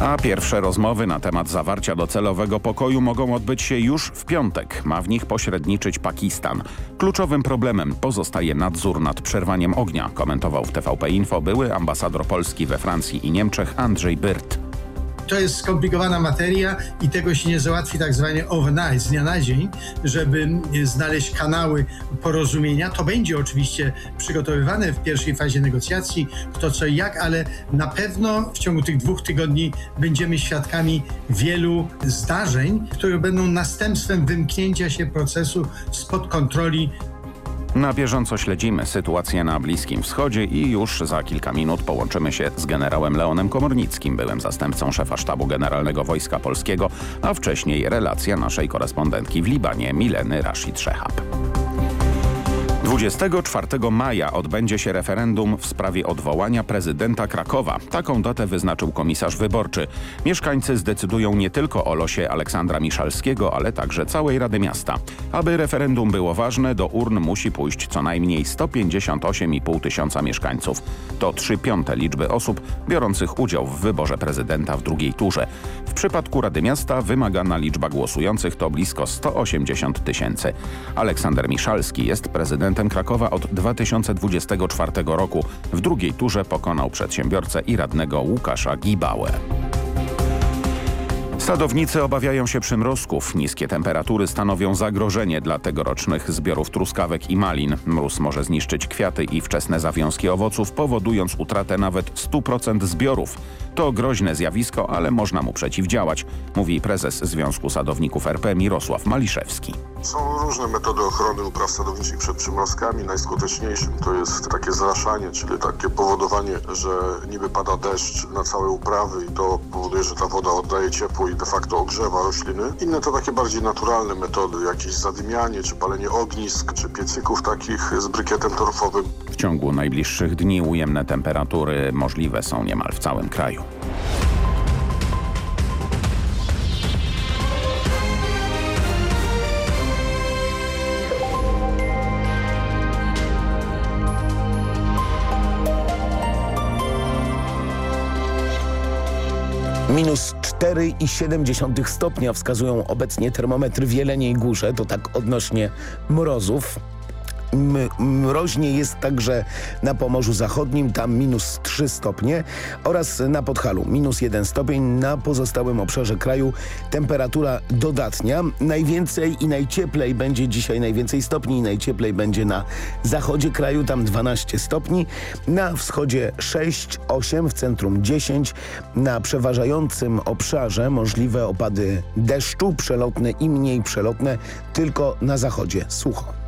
A pierwsze rozmowy na temat zawarcia docelowego pokoju mogą odbyć się już w piątek. Ma w nich pośredniczyć Pakistan. Kluczowym problemem pozostaje nadzór nad przerwaniem ognia, komentował w TVP Info były ambasador Polski we Francji i Niemczech Andrzej Byrt to jest skomplikowana materia i tego się nie załatwi tak zwanie overnight, z dnia na dzień, żeby znaleźć kanały porozumienia. To będzie oczywiście przygotowywane w pierwszej fazie negocjacji, kto co i jak, ale na pewno w ciągu tych dwóch tygodni będziemy świadkami wielu zdarzeń, które będą następstwem wymknięcia się procesu spod kontroli na bieżąco śledzimy sytuację na Bliskim Wschodzie i już za kilka minut połączymy się z generałem Leonem Komornickim, byłym zastępcą szefa sztabu generalnego Wojska Polskiego, a wcześniej relacja naszej korespondentki w Libanie Mileny Rashid Szehab. 24 maja odbędzie się referendum w sprawie odwołania prezydenta Krakowa. Taką datę wyznaczył komisarz wyborczy. Mieszkańcy zdecydują nie tylko o losie Aleksandra Miszalskiego, ale także całej Rady Miasta. Aby referendum było ważne, do urn musi pójść co najmniej 158,5 tysiąca mieszkańców. To 3 piąte liczby osób biorących udział w wyborze prezydenta w drugiej turze. W przypadku Rady Miasta wymagana liczba głosujących to blisko 180 tysięcy. Aleksander Miszalski jest prezydentem prezydentem Krakowa od 2024 roku. W drugiej turze pokonał przedsiębiorcę i radnego Łukasza Gibałę. Sadownicy obawiają się przymrozków. Niskie temperatury stanowią zagrożenie dla tegorocznych zbiorów truskawek i malin. Mróz może zniszczyć kwiaty i wczesne zawiązki owoców, powodując utratę nawet 100% zbiorów. To groźne zjawisko, ale można mu przeciwdziałać, mówi prezes Związku Sadowników RP Mirosław Maliszewski. Są różne metody ochrony upraw sadowniczych przed przymrozkami. Najskuteczniejszym to jest takie zraszanie, czyli takie powodowanie, że niby pada deszcz na całe uprawy i to powoduje, że ta woda oddaje ciepło i de facto ogrzewa rośliny. Inne to takie bardziej naturalne metody, jakieś zadymianie, czy palenie ognisk, czy piecyków takich z brykietem torfowym. W ciągu najbliższych dni ujemne temperatury możliwe są niemal w całym kraju. Minus 4,7 stopnia wskazują obecnie termometry w Jeleniej Górze, to tak odnośnie mrozów. Mroźnie jest także na Pomorzu Zachodnim, tam minus 3 stopnie oraz na Podhalu minus 1 stopień. Na pozostałym obszarze kraju temperatura dodatnia. Najwięcej i najcieplej będzie dzisiaj, najwięcej stopni i najcieplej będzie na zachodzie kraju, tam 12 stopni. Na wschodzie 6, 8, w centrum 10. Na przeważającym obszarze możliwe opady deszczu, przelotne i mniej przelotne, tylko na zachodzie sucho.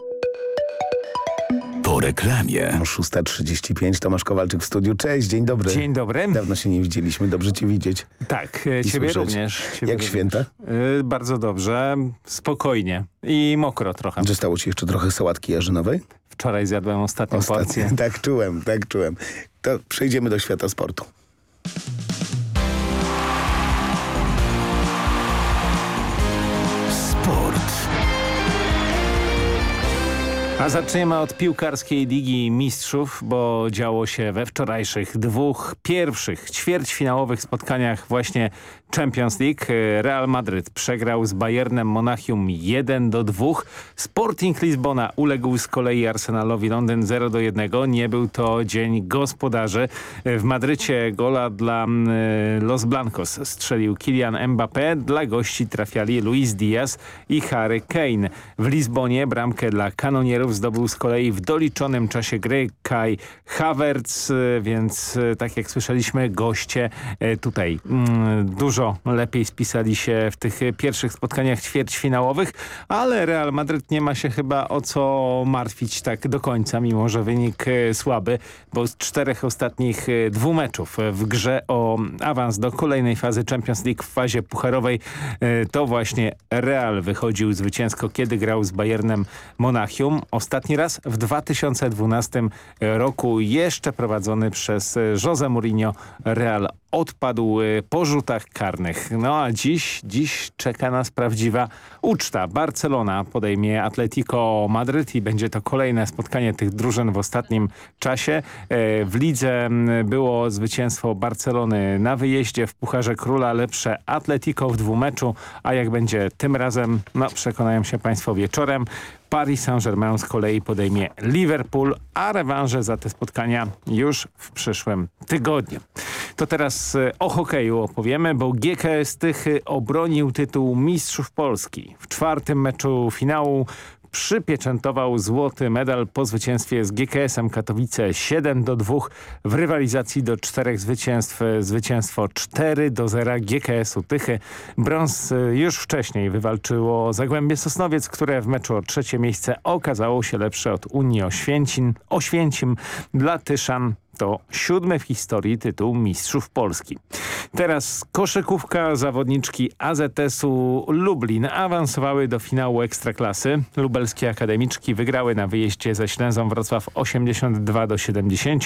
Reklamie. 6.35, Tomasz Kowalczyk w studiu. Cześć, dzień dobry. Dzień dobry. Dawno się nie widzieliśmy, dobrze cię widzieć. Tak, e, I ciebie słyszeć. również. Ciebie Jak również. święta? E, Bardzo dobrze, spokojnie i mokro trochę. Zostało ci jeszcze trochę sałatki jarzynowej? Wczoraj zjadłem ostatnią Ostatnio. porcję. Tak czułem, tak czułem. To przejdziemy do świata sportu. A zaczniemy od piłkarskiej Ligi Mistrzów, bo działo się we wczorajszych dwóch pierwszych ćwierćfinałowych spotkaniach właśnie Champions League. Real Madryt przegrał z Bayernem Monachium 1 do 2. Sporting Lizbona uległ z kolei Arsenalowi Londyn 0 do 1. Nie był to dzień gospodarzy. W Madrycie gola dla mm, Los Blancos strzelił Kylian Mbappé. Dla gości trafiali Luis Diaz i Harry Kane. W Lizbonie bramkę dla kanonierów zdobył z kolei w doliczonym czasie gry Kai Havertz, e, więc e, tak jak słyszeliśmy goście e, tutaj mm, dużo lepiej spisali się w tych pierwszych spotkaniach ćwierćfinałowych, ale Real Madryt nie ma się chyba o co martwić tak do końca, mimo że wynik słaby, bo z czterech ostatnich dwóch meczów w grze o awans do kolejnej fazy Champions League w fazie pucharowej to właśnie Real wychodził zwycięsko, kiedy grał z Bayernem Monachium. Ostatni raz w 2012 roku jeszcze prowadzony przez Jose Mourinho Real odpadł e, po rzutach karnych. No a dziś, dziś czeka nas prawdziwa uczta. Barcelona podejmie Atletico Madryt i będzie to kolejne spotkanie tych drużyn w ostatnim czasie. E, W lidze było zwycięstwo Barcelony na wyjeździe w Pucharze Króla, lepsze Atletico w dwumeczu, a jak będzie tym razem, no przekonają się Państwo wieczorem. Paris Saint-Germain z kolei podejmie Liverpool, a rewanże za te spotkania już w przyszłym tygodniu. To teraz e, o hokeju opowiemy, bo GKS Tychy obronił tytuł Mistrzów Polski. W czwartym meczu finału przypieczętował złoty medal po zwycięstwie z GKS-em Katowice 7 do 2 w rywalizacji do czterech zwycięstw. Zwycięstwo 4 do 0 GKS-u Tychy. Brąz y, już wcześniej wywalczyło Zagłębie Sosnowiec, które w meczu o trzecie miejsce okazało się lepsze od Unii. Oświęcim dla Tyszan to siódmy w historii tytuł Mistrzów Polski. Teraz koszykówka zawodniczki AZS-u Lublin awansowały do finału Ekstraklasy. Lubelskie akademiczki wygrały na wyjeździe ze Ślęzą Wrocław 82 do 70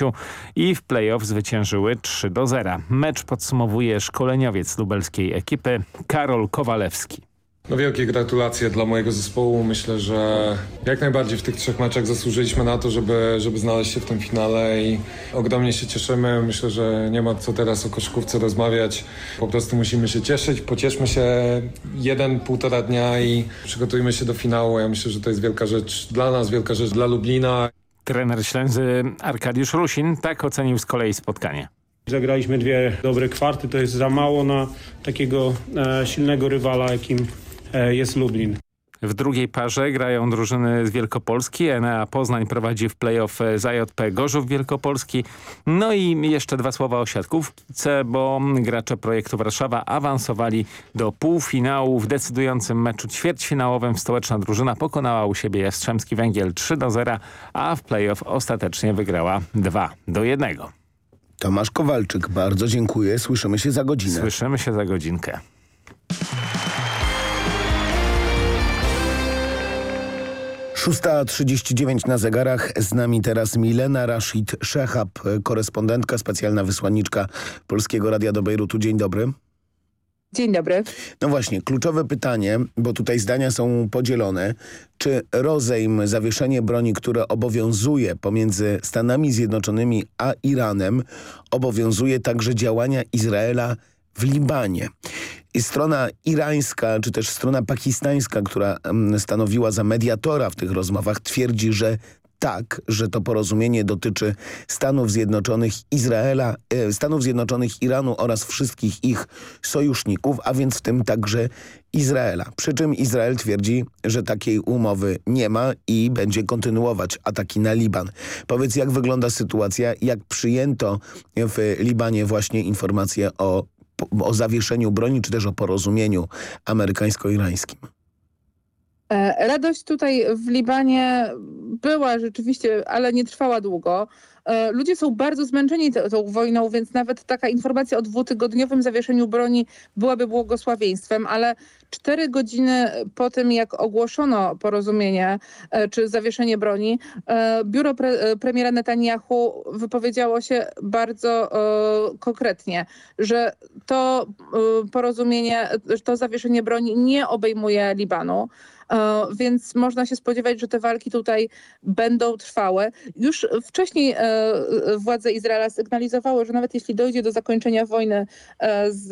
i w playoff zwyciężyły 3 do 0. Mecz podsumowuje szkoleniowiec lubelskiej ekipy Karol Kowalewski. No wielkie gratulacje dla mojego zespołu. Myślę, że jak najbardziej w tych trzech meczach zasłużyliśmy na to, żeby, żeby znaleźć się w tym finale i ogromnie się cieszymy. Myślę, że nie ma co teraz o koszykówce rozmawiać. Po prostu musimy się cieszyć, pocieszmy się jeden, półtora dnia i przygotujmy się do finału. Ja myślę, że to jest wielka rzecz dla nas, wielka rzecz dla Lublina. Trener Ślęzy Arkadiusz Rusin tak ocenił z kolei spotkanie. Zagraliśmy dwie dobre kwarty, to jest za mało na takiego e, silnego rywala, jakim jest Lublin. W drugiej parze grają drużyny z Wielkopolski. Enea Poznań prowadzi w playoff ZJP Gorzów Wielkopolski. No i jeszcze dwa słowa o siatkówce, bo gracze projektu Warszawa awansowali do półfinału. W decydującym meczu ćwierćfinałowym stołeczna drużyna pokonała u siebie Jastrzębski Węgiel 3 do 0, a w playoff ostatecznie wygrała 2 do 1. Tomasz Kowalczyk, bardzo dziękuję. Słyszymy się za godzinę. Słyszymy się za godzinkę. 6.39 na zegarach. Z nami teraz Milena Rashid Szechab, korespondentka, specjalna wysłanniczka Polskiego Radia do Bejrutu. Dzień dobry. Dzień dobry. No właśnie, kluczowe pytanie, bo tutaj zdania są podzielone. Czy rozejm, zawieszenie broni, które obowiązuje pomiędzy Stanami Zjednoczonymi a Iranem, obowiązuje także działania Izraela w Libanie? Strona irańska, czy też strona pakistańska, która stanowiła za mediatora w tych rozmowach, twierdzi, że tak, że to porozumienie dotyczy Stanów Zjednoczonych, Izraela, e, Stanów Zjednoczonych, Iranu oraz wszystkich ich sojuszników, a więc w tym także Izraela. Przy czym Izrael twierdzi, że takiej umowy nie ma i będzie kontynuować ataki na Liban. Powiedz, jak wygląda sytuacja, jak przyjęto w Libanie właśnie informacje o, o zawieszeniu broni, czy też o porozumieniu amerykańsko-irańskim? E, radość tutaj w Libanie była rzeczywiście, ale nie trwała długo. E, ludzie są bardzo zmęczeni tą wojną, więc nawet taka informacja o dwutygodniowym zawieszeniu broni byłaby błogosławieństwem, ale cztery godziny po tym, jak ogłoszono porozumienie e, czy zawieszenie broni, biuro pre premiera Netanyahu wypowiedziało się bardzo konkretnie, że to porozumienie, to zawieszenie broni nie obejmuje Libanu. E, więc można się spodziewać, że te walki tutaj będą trwałe. Już wcześniej e, władze Izraela sygnalizowały, że nawet jeśli dojdzie do zakończenia wojny e, z,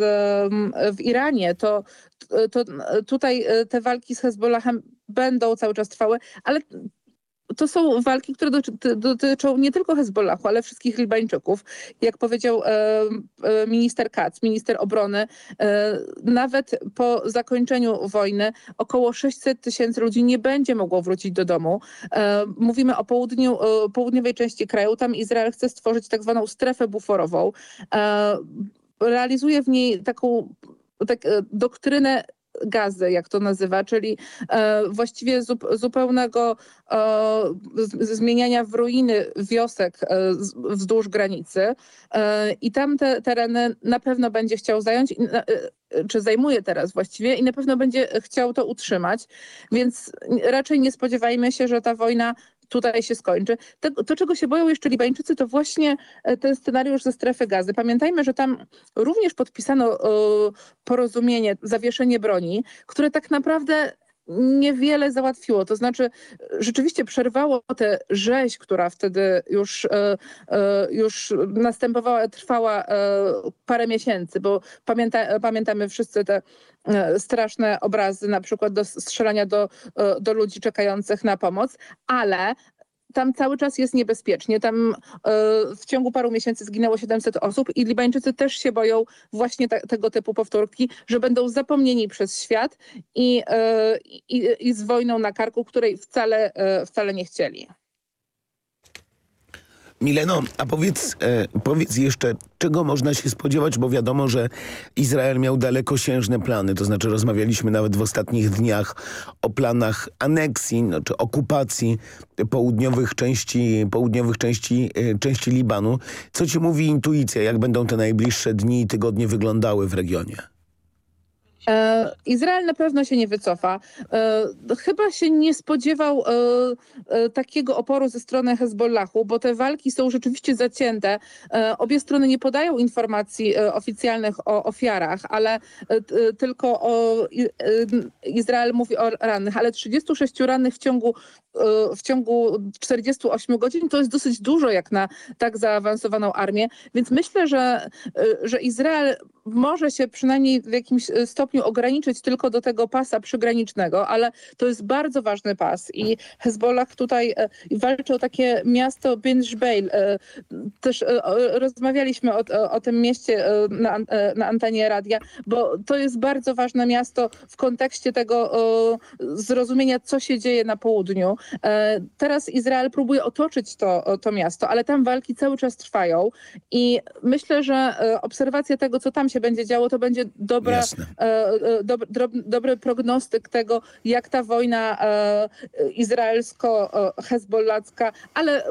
w Iranie, to, to tutaj te walki z Hezbollahem będą cały czas trwały, ale to są walki, które dotyczą nie tylko Hezbollahu, ale wszystkich Libańczyków. Jak powiedział e, e, minister Katz, minister obrony, e, nawet po zakończeniu wojny około 600 tysięcy ludzi nie będzie mogło wrócić do domu. Mówimy o południu, południowej części kraju. Tam Izrael chce stworzyć tak zwaną strefę buforową. Realizuje w niej taką tak, doktrynę gazy, jak to nazywa, czyli e, właściwie zupełnego e, zmieniania w ruiny wiosek e, wzdłuż granicy. I tam te tereny na pewno będzie chciał zająć, czy zajmuje teraz właściwie i na pewno będzie chciał to utrzymać, więc raczej nie spodziewajmy się, że ta wojna tutaj się skończy. To, to, czego się boją jeszcze Libańczycy, to właśnie e, ten scenariusz ze strefy gazy. Pamiętajmy, że tam również podpisano porozumienie, zawieszenie broni, które tak naprawdę niewiele załatwiło. To znaczy rzeczywiście przerwało tę rzeź, która wtedy już, e, e, już następowała, trwała parę miesięcy, bo pamięta, pamiętamy wszyscy te straszne obrazy, na przykład do strzelania do, do ludzi czekających na pomoc, ale tam cały czas jest niebezpiecznie. Tam e, w ciągu paru miesięcy zginęło 700 osób i Libańczycy też się boją właśnie te, tego typu powtórki, że będą zapomnieni przez świat i, e, i, i z wojną na karku, której wcale, e, wcale nie chcieli. Mileno, a powiedz, e, powiedz jeszcze, czego można się spodziewać, bo wiadomo, że Izrael miał dalekosiężne plany, to znaczy rozmawialiśmy nawet w ostatnich dniach o planach aneksji, no, czy okupacji południowych części, południowych części, e, części Libanu. Co ci mówi intuicja, jak będą te najbliższe dni i tygodnie wyglądały w regionie? E, Izrael na pewno się nie wycofa. E, chyba się nie spodziewał e, takiego oporu ze strony Hezbollahu, bo te walki są rzeczywiście zacięte. Obie strony nie podają informacji oficjalnych o ofiarach, ale tylko o Izrael mówi o rannych, ale 36 rannych w ciągu w ciągu 48 godzin to jest dosyć dużo jak na tak zaawansowaną armię, więc myślę, że, że Izrael może się przynajmniej w jakimś e, stopniu ograniczyć tylko do tego pasa przygranicznego, ale to jest bardzo ważny pas i Hezbollah tutaj e, walczy o takie miasto Bin Jbeil. E, też rozmawialiśmy o, o tym mieście na, na antenie radia, bo to jest bardzo ważne miasto w kontekście tego zrozumienia, co się dzieje na południu. Teraz Izrael próbuje otoczyć to, to miasto, ale tam walki cały czas trwają i myślę, że obserwacja tego, co tam się będzie działo, to będzie dobra, e, e, do, dobry prognostyk tego, jak ta wojna e, izraelsko-hezbollacka, ale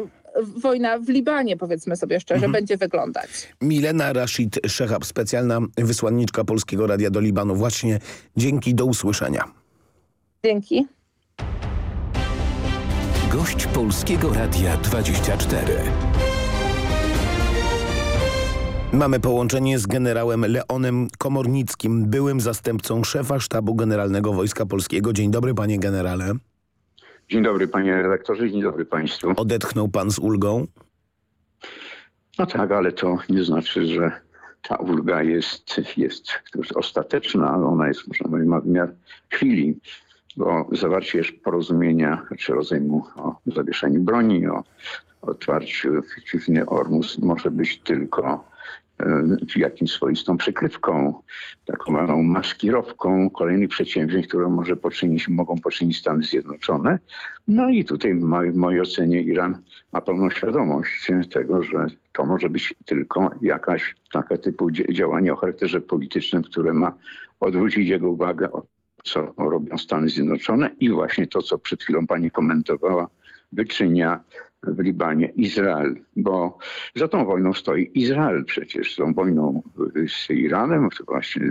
wojna w Libanie, powiedzmy sobie szczerze, mhm. będzie wyglądać. Milena Rashid Szechab, specjalna wysłanniczka Polskiego Radia do Libanu. Właśnie dzięki, do usłyszenia. Dzięki. Gość Polskiego Radia 24. Mamy połączenie z generałem Leonem Komornickim, byłym zastępcą szefa Sztabu Generalnego Wojska Polskiego. Dzień dobry panie generale. Dzień dobry panie redaktorze, dzień dobry państwu. Odetchnął pan z ulgą? No tak, ale to nie znaczy, że ta ulga jest, jest ostateczna, ona jest, można powiedzieć, ma wymiar chwili, bo zawarcie porozumienia, czy rozejmu o zawieszeniu broni, o otwarciu cieśniny Ormus może być tylko jakimś swoistą przykrywką, taką małą maskirowką kolejnych przedsięwzięć, które może poczynić, mogą poczynić Stany Zjednoczone. No i tutaj w mojej, w mojej ocenie Iran ma pełną świadomość tego, że to może być tylko jakaś taka typu działanie o charakterze politycznym, które ma odwrócić jego uwagę od co robią Stany Zjednoczone i właśnie to, co przed chwilą pani komentowała, wyczynia w Libanie Izrael, bo za tą wojną stoi Izrael przecież, tą wojną z Iranem, właśnie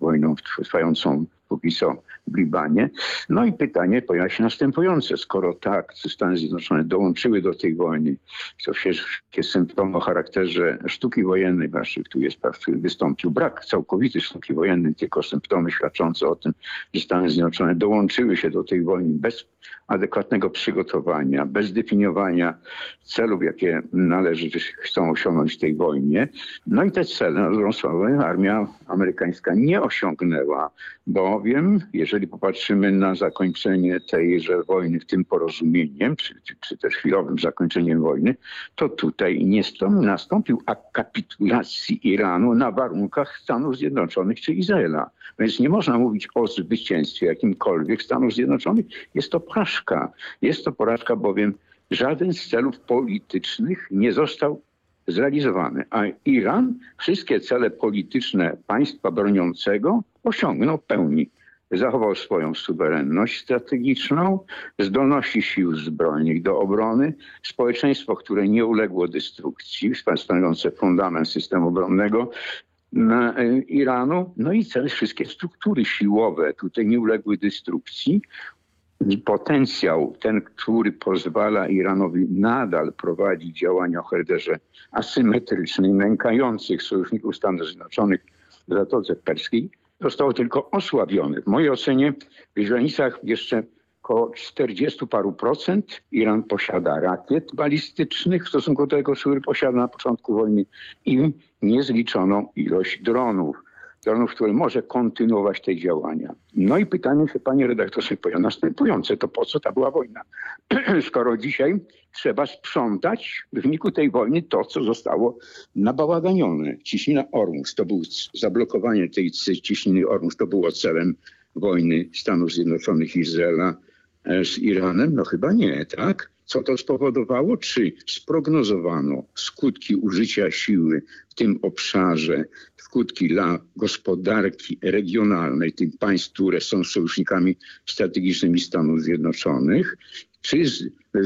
wojną trwającą póki co w Libanie. No i pytanie pojawia się następujące. Skoro tak Stany Zjednoczone dołączyły do tej wojny, to wszystkie symptomy o charakterze sztuki wojennej, właśnie tu jest wystąpił brak całkowity sztuki wojennej, tylko symptomy świadczące o tym, że Stany Zjednoczone dołączyły się do tej wojny bez adekwatnego przygotowania, bez definiowania celów, jakie należy, chcą osiągnąć w tej wojnie. No i te cele, na dobrą sprawę, armia amerykańska nie osiągnęła, bowiem, jeżeli popatrzymy na zakończenie tejże wojny w tym porozumieniem, czy, czy, czy też chwilowym zakończeniem wojny, to tutaj nie nastąpił akt kapitulacji Iranu na warunkach Stanów Zjednoczonych czy Izraela. Więc nie można mówić o zwycięstwie jakimkolwiek Stanów Zjednoczonych. Jest to porażka. Jest to porażka, bowiem żaden z celów politycznych nie został zrealizowany. A Iran wszystkie cele polityczne państwa broniącego osiągnął w pełni. Zachował swoją suwerenność strategiczną, zdolności sił zbrojnych do obrony, społeczeństwo, które nie uległo destrukcji, stanowiące fundament systemu obronnego, e, Iranu, no i całe wszystkie struktury siłowe tutaj nie uległy destrukcji, potencjał, ten, który pozwala Iranowi nadal prowadzić działania o charakterze asymetrycznym, nękających sojuszników Stanów Zjednoczonych w Zatoce Perskiej, został tylko osłabiony. W mojej ocenie w granicach jeszcze około 40 paru procent Iran posiada rakiet balistycznych w stosunku do tego, który posiada na początku wojny i niezliczoną ilość dronów stronów, które może kontynuować te działania. No i pytanie się, panie redaktorze, pojawia następujące. To po co ta była wojna? Skoro dzisiaj trzeba sprzątać w wyniku tej wojny to, co zostało nabałaganione. Ciśnina Ormus, to był zablokowanie tej ciśniny Ormus, to było celem wojny Stanów Zjednoczonych i Izraela z Iranem? No chyba nie, tak? Co to spowodowało? Czy sprognozowano skutki użycia siły w tym obszarze, skutki dla gospodarki regionalnej tych państw, które są sojusznikami strategicznymi Stanów Zjednoczonych? Czy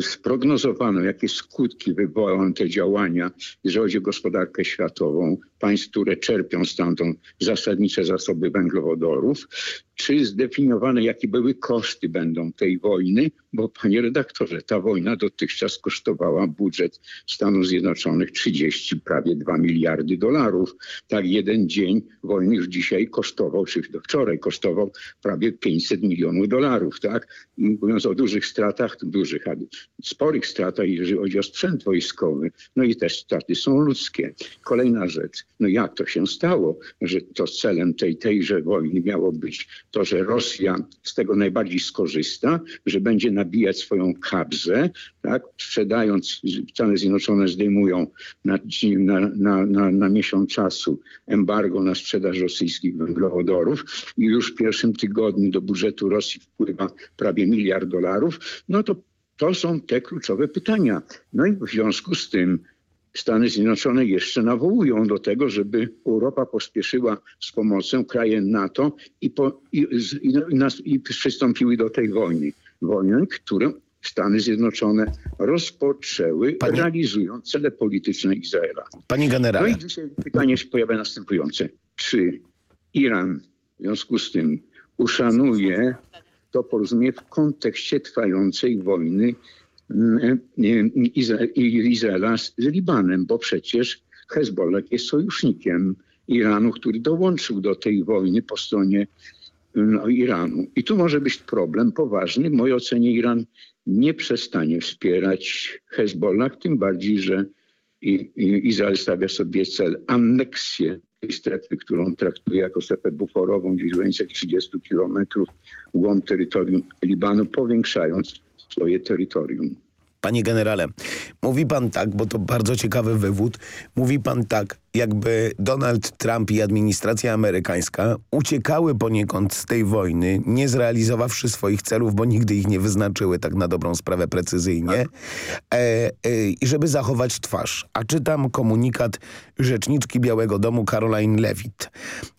sprognozowano, jakie skutki wywołają te działania, jeżeli chodzi o gospodarkę światową, państw, które czerpią stamtąd zasadnicze zasoby węglowodorów, czy zdefiniowane, jakie były koszty będą tej wojny, bo panie redaktorze, ta wojna dotychczas kosztowała budżet Stanów Zjednoczonych 30, prawie 2 miliardy dolarów. Tak jeden dzień wojny już dzisiaj kosztował, czy do wczoraj kosztował prawie 500 milionów dolarów, tak? Mówiąc o dużych stratach, dużych, sporych stratach, jeżeli chodzi o sprzęt wojskowy. No i te straty są ludzkie. Kolejna rzecz, no jak to się stało, że to celem tej, tejże wojny miało być to, że Rosja z tego najbardziej skorzysta, że będzie nabijać swoją kabzę, tak, sprzedając, Stany Zjednoczone zdejmują na, na, na, na miesiąc czasu embargo na sprzedaż rosyjskich węglowodorów i już w pierwszym tygodniu do budżetu Rosji wpływa prawie miliard dolarów, no to to są te kluczowe pytania. No i w związku z tym Stany Zjednoczone jeszcze nawołują do tego, żeby Europa pospieszyła z pomocą kraje NATO i, po, i, i, i, i przystąpiły do tej wojny. Wojny, którą Stany Zjednoczone rozpoczęły, Panie... realizując cele polityczne Izraela. Panie generale. No i dzisiaj pytanie się pojawia następujące. Czy Iran w związku z tym uszanuje to porozumienie w kontekście trwającej wojny mm, Izraela z Libanem, bo przecież Hezbollah jest sojusznikiem Iranu, który dołączył do tej wojny po stronie no, Iranu. I tu może być problem poważny. W mojej ocenie Iran nie przestanie wspierać Hezbollah, tym bardziej, że Izrael stawia sobie cel aneksję strefy, którą traktuje jako strefę buforową, gdzieś w granicach 30 kilometrów głąb terytorium Libanu, powiększając swoje terytorium. Panie generale, mówi pan tak, bo to bardzo ciekawy wywód, mówi pan tak, jakby Donald Trump i administracja amerykańska uciekały poniekąd z tej wojny, nie zrealizowawszy swoich celów, bo nigdy ich nie wyznaczyły tak na dobrą sprawę precyzyjnie, e, e, i żeby zachować twarz. A czytam komunikat rzeczniczki Białego Domu Caroline Levitt.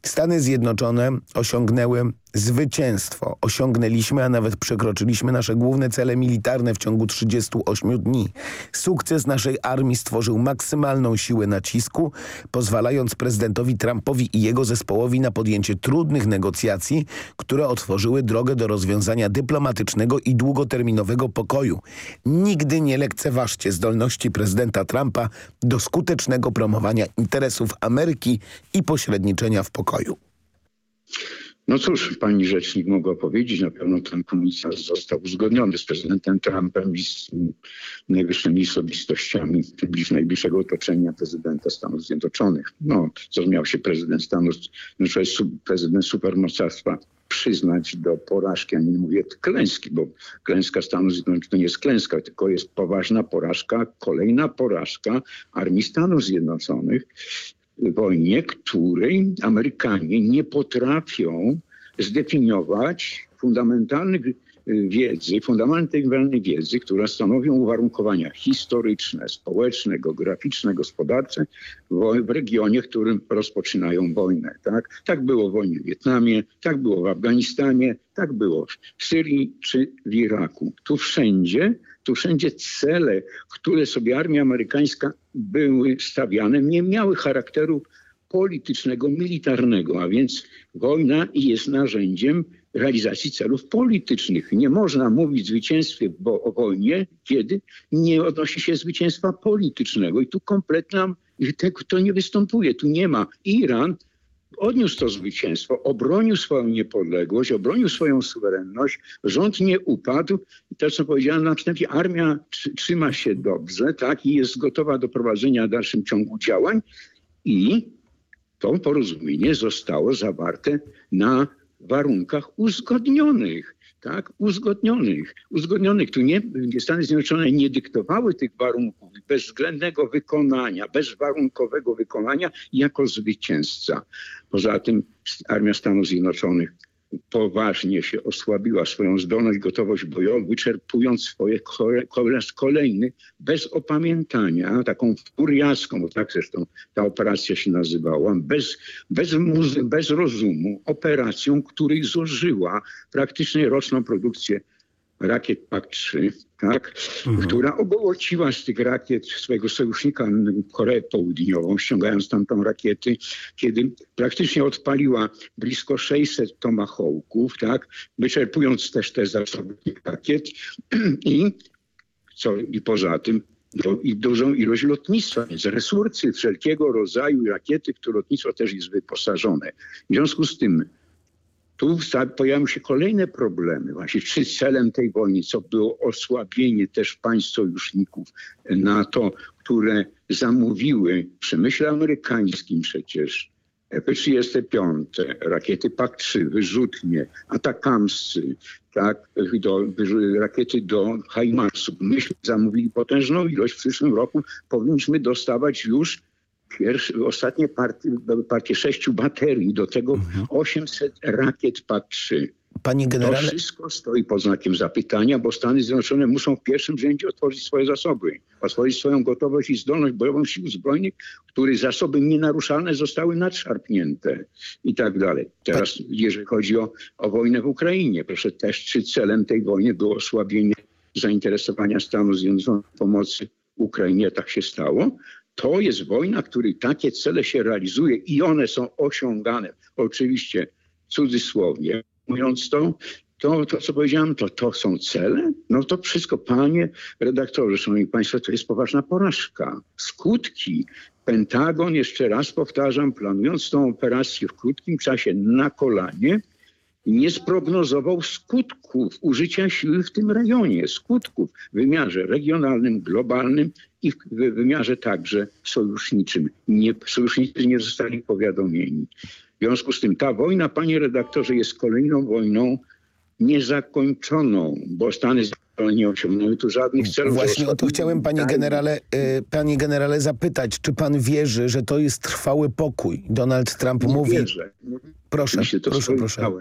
Stany Zjednoczone osiągnęły zwycięstwo. Osiągnęliśmy, a nawet przekroczyliśmy nasze główne cele militarne w ciągu 38 dni. Sukces naszej armii stworzył maksymalną siłę nacisku, pozwalając prezydentowi Trumpowi i jego zespołowi na podjęcie trudnych negocjacji, które otworzyły drogę do rozwiązania dyplomatycznego i długoterminowego pokoju. Nigdy nie lekceważcie zdolności prezydenta Trumpa do skutecznego promowania interesów Ameryki i pośredniczenia w pokoju. No cóż, pani rzecznik mogła powiedzieć, na pewno ten komunikat został uzgodniony z prezydentem Trumpem i z najwyższymi osobistościami najbliższego otoczenia prezydenta Stanów Zjednoczonych. No, co miał się prezydent Stanów Zjednoczonych, prezydent supermocarstwa przyznać do porażki, a nie mówię klęski, bo klęska Stanów Zjednoczonych nie jest klęska, tylko jest poważna porażka, kolejna porażka armii Stanów Zjednoczonych wojnie, której Amerykanie nie potrafią zdefiniować fundamentalnych wiedzy, fundamentalnej wiedzy, która stanowią uwarunkowania historyczne, społeczne, geograficzne, gospodarcze w, regionie, w którym rozpoczynają wojnę. Tak? tak było w wojnie w Wietnamie, tak było w Afganistanie, tak było w Syrii czy w Iraku. Tu wszędzie tu wszędzie cele, które sobie armia amerykańska były stawiane, nie miały charakteru politycznego, militarnego, a więc wojna jest narzędziem realizacji celów politycznych. Nie można mówić zwycięstwie o wojnie, kiedy nie odnosi się zwycięstwa politycznego. I tu kompletnie to nie występuje. Tu nie ma. Iran odniósł to zwycięstwo, obronił swoją niepodległość, obronił swoją suwerenność, rząd nie upadł. I to, co powiedziałem na wstępie, armia trzyma się dobrze tak, i jest gotowa do prowadzenia w dalszym ciągu działań i to porozumienie zostało zawarte na warunkach uzgodnionych tak, uzgodnionych, uzgodnionych. Tu nie, Stany Zjednoczone nie dyktowały tych warunków bezwzględnego wykonania, bezwarunkowego wykonania jako zwycięzca. Poza tym armia Stanów Zjednoczonych poważnie się osłabiła swoją zdolność, gotowość bojową, wyczerpując swoje po raz kolejny, bez opamiętania, taką furiaską, bo tak zresztą ta operacja się nazywała, bez, bez, bez rozumu, operacją, której zużyła praktycznie roczną produkcję rakiet PAK-3, tak, mhm. która ogołociła z tych rakiet swojego sojusznika Koreę Południową, ściągając tam rakiety, kiedy praktycznie odpaliła blisko 600 tomahawków, tak, wyczerpując też te zasoby rakiet i, co, i poza tym i dużą ilość lotnictwa, więc resursy wszelkiego rodzaju rakiety, które lotnictwo też jest wyposażone. W związku z tym tu pojawiają się kolejne problemy. Właśnie czy celem tej wojny, co było osłabienie też państw sojuszników NATO, które zamówiły w przemyśle amerykańskim przecież F-35, rakiety PAK-3, wyrzutnie, atakamscy, tak, do, rakiety do HIMARS-u. Myśmy zamówili potężną ilość. W przyszłym roku powinniśmy dostawać już pierwszy, ostatnie partie, partie sześciu baterii, do tego mhm. 800 rakiet PAK-3. Panie generale... To wszystko stoi pod znakiem zapytania, bo Stany Zjednoczone muszą w pierwszym rzędzie otworzyć swoje zasoby, otworzyć swoją gotowość i zdolność bojową sił zbrojnych, których zasoby nienaruszalne zostały nadszarpnięte i tak dalej. Teraz, jeżeli chodzi o, o wojnę w Ukrainie, proszę też, czy celem tej wojny było osłabienie zainteresowania Stanów Zjednoczonych pomocy Ukrainie, tak się stało. To jest wojna, której takie cele się realizuje i one są osiągane. Oczywiście w cudzysłowie, mówiąc to, to, to co powiedziałem, to, to są cele? No to wszystko, panie redaktorze, szanowni państwo, to jest poważna porażka. Skutki Pentagon, jeszcze raz powtarzam, planując tą operację w krótkim czasie na kolanie, nie sprognozował skutków użycia siły w tym rejonie, skutków w wymiarze regionalnym, globalnym i w wymiarze także sojuszniczym. Nie, sojusznicy nie zostali powiadomieni. W związku z tym ta wojna, panie redaktorze, jest kolejną wojną niezakończoną, bo Stany Zjednoczone nie osiągnęły tu żadnych celów. Właśnie o to chciałem panie generale, y, panie generale zapytać, czy pan wierzy, że to jest trwały pokój? Donald Trump nie mówi... Wierzę. Proszę, proszę, proszę.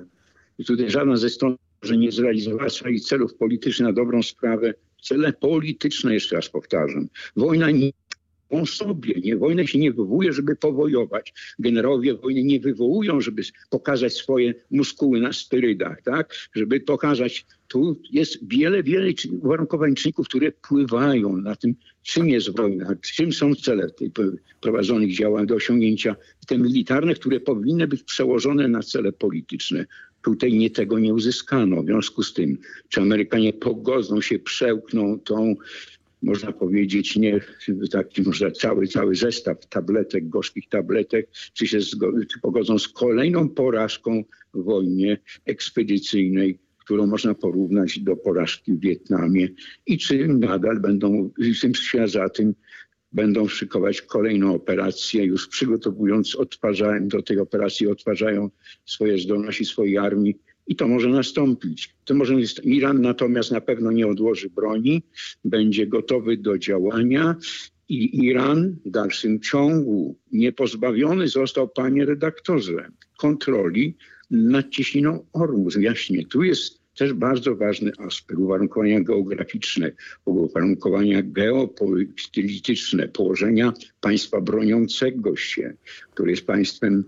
I tutaj żadna ze stron, że nie zrealizowała swoich celów politycznych na dobrą sprawę. Cele polityczne, jeszcze raz powtarzam. Wojna nie sobie. Nie, wojnę się nie wywołuje, żeby powojować. Generałowie wojny nie wywołują, żeby pokazać swoje muskuły na sterydach, tak? Żeby pokazać, tu jest wiele, wiele uwarunkowań czynników, które pływają na tym, czym jest wojna, czym są cele tych prowadzonych działań do osiągnięcia, te militarne, które powinny być przełożone na cele polityczne. Tutaj nie tego nie uzyskano. W związku z tym, czy Amerykanie pogodzą się, przełkną tą można powiedzieć, nie taki może cały, cały zestaw tabletek, gorzkich tabletek, czy się czy pogodzą z kolejną porażką w wojnie ekspedycyjnej, którą można porównać do porażki w Wietnamie i czy nadal będą, tym za tym, będą szykować kolejną operację, już przygotowując, odtwarzają do tej operacji, odtwarzają swoje zdolności swojej armii i to może nastąpić. To może Iran natomiast na pewno nie odłoży broni, będzie gotowy do działania i Iran w dalszym ciągu nie pozbawiony został, panie redaktorze, kontroli nad cieśniną Ormus. Jaśnie, tu jest też bardzo ważny aspekt, uwarunkowania geograficzne, uwarunkowania geopolityczne, położenia państwa broniącego się, które jest państwem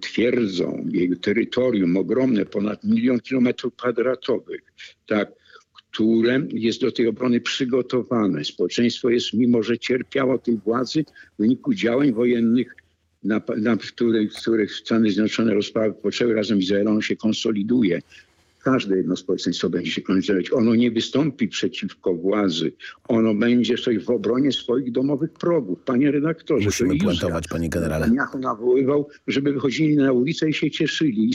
twierdzą, jej terytorium ogromne, ponad milion kilometrów kwadratowych, tak, które jest do tej obrony przygotowane. Społeczeństwo jest, mimo że cierpiało tej władzy w wyniku działań wojennych, na, na których, których Stany Zjednoczone rozprawy poczęły razem z Izraelem, się konsoliduje każde jedno społeczeństwo będzie się koncentrować. Ono nie wystąpi przeciwko władzy. Ono będzie coś w obronie swoich domowych progów. Panie redaktorze. Musimy puentować, panie generale. Netanyahu nawoływał, żeby wychodzili na ulicę i się cieszyli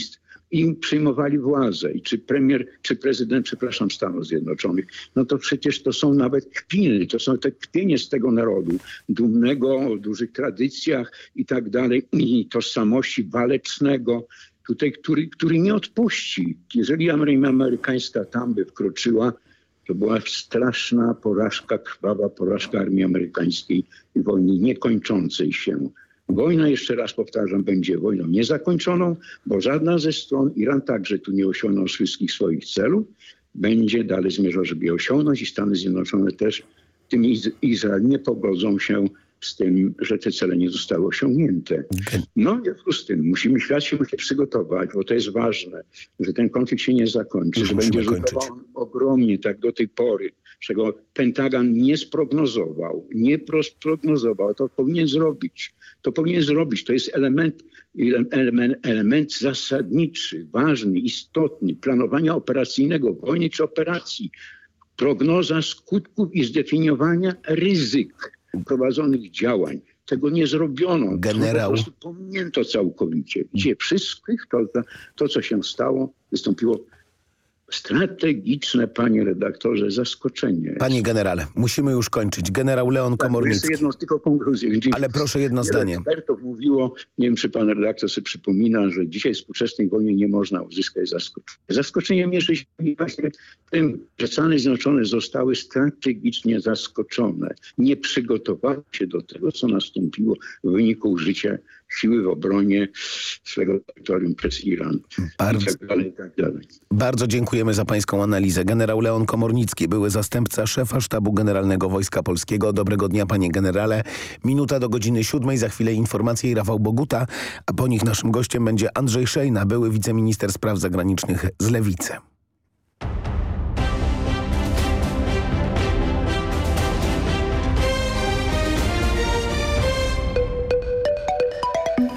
i przyjmowali władzę. I czy premier, czy prezydent, przepraszam, Stanów Zjednoczonych, no to przecież to są nawet kpiny, to są te kpienie z tego narodu, dumnego, o dużych tradycjach i tak dalej, i tożsamości walecznego, tutaj, który, który nie odpuści. Jeżeli amerykańska tam by wkroczyła, to była straszna porażka, krwawa porażka armii amerykańskiej i wojny niekończącej się. Wojna, jeszcze raz powtarzam, będzie wojną niezakończoną, bo żadna ze stron, Iran także tu nie osiągnął wszystkich swoich celów, będzie dalej zmierzał, żeby je osiągnąć i Stany Zjednoczone też, tym Izrael nie pogodzą się z tym, że te cele nie zostały osiągnięte. No w związku z tym musimy świat się musi przygotować, bo to jest ważne, że ten konflikt się nie zakończy, że będzie rzutował ogromnie tak do tej pory, czego Pentagon nie sprognozował, nie sprognozował, to powinien zrobić. To powinien zrobić. To jest element, element, element zasadniczy, ważny, istotny planowania operacyjnego, wojny czy operacji. Prognoza skutków i zdefiniowania ryzyk prowadzonych działań. tego nie zrobiono. Generał. Po prostu pominięto całkowicie. Gdzie wszystkich to, to, co się stało, wystąpiło strategiczne, panie redaktorze, zaskoczenie. Panie generale, musimy już kończyć. Generał Leon Tak, Komornicki. Jeszcze jedną tylko konkluzję. Ale proszę jedno zdanie. ekspertów mówiło, nie wiem czy pan redaktor sobie przypomina, że dzisiaj w współczesnej wojnie nie można uzyskać zaskoczenia. Zaskoczenie mierzy się właśnie w tym, że Stany Zjednoczone zostały strategicznie zaskoczone. Nie przygotowały się do tego, co nastąpiło w wyniku użycia siły w obronie swego terytorium przez Iran. Bardzo- tak dalej, tak. Bardzo dziękujemy za pańską analizę. Generał Leon Komornicki, były zastępca szefa Sztabu Generalnego Wojska Polskiego. Dobrego dnia, panie generale. Minuta do godziny siódmej, za chwilę informacje i Rafał Boguta, a po nich naszym gościem będzie Andrzej Szejna, były wiceminister spraw zagranicznych z Lewicy.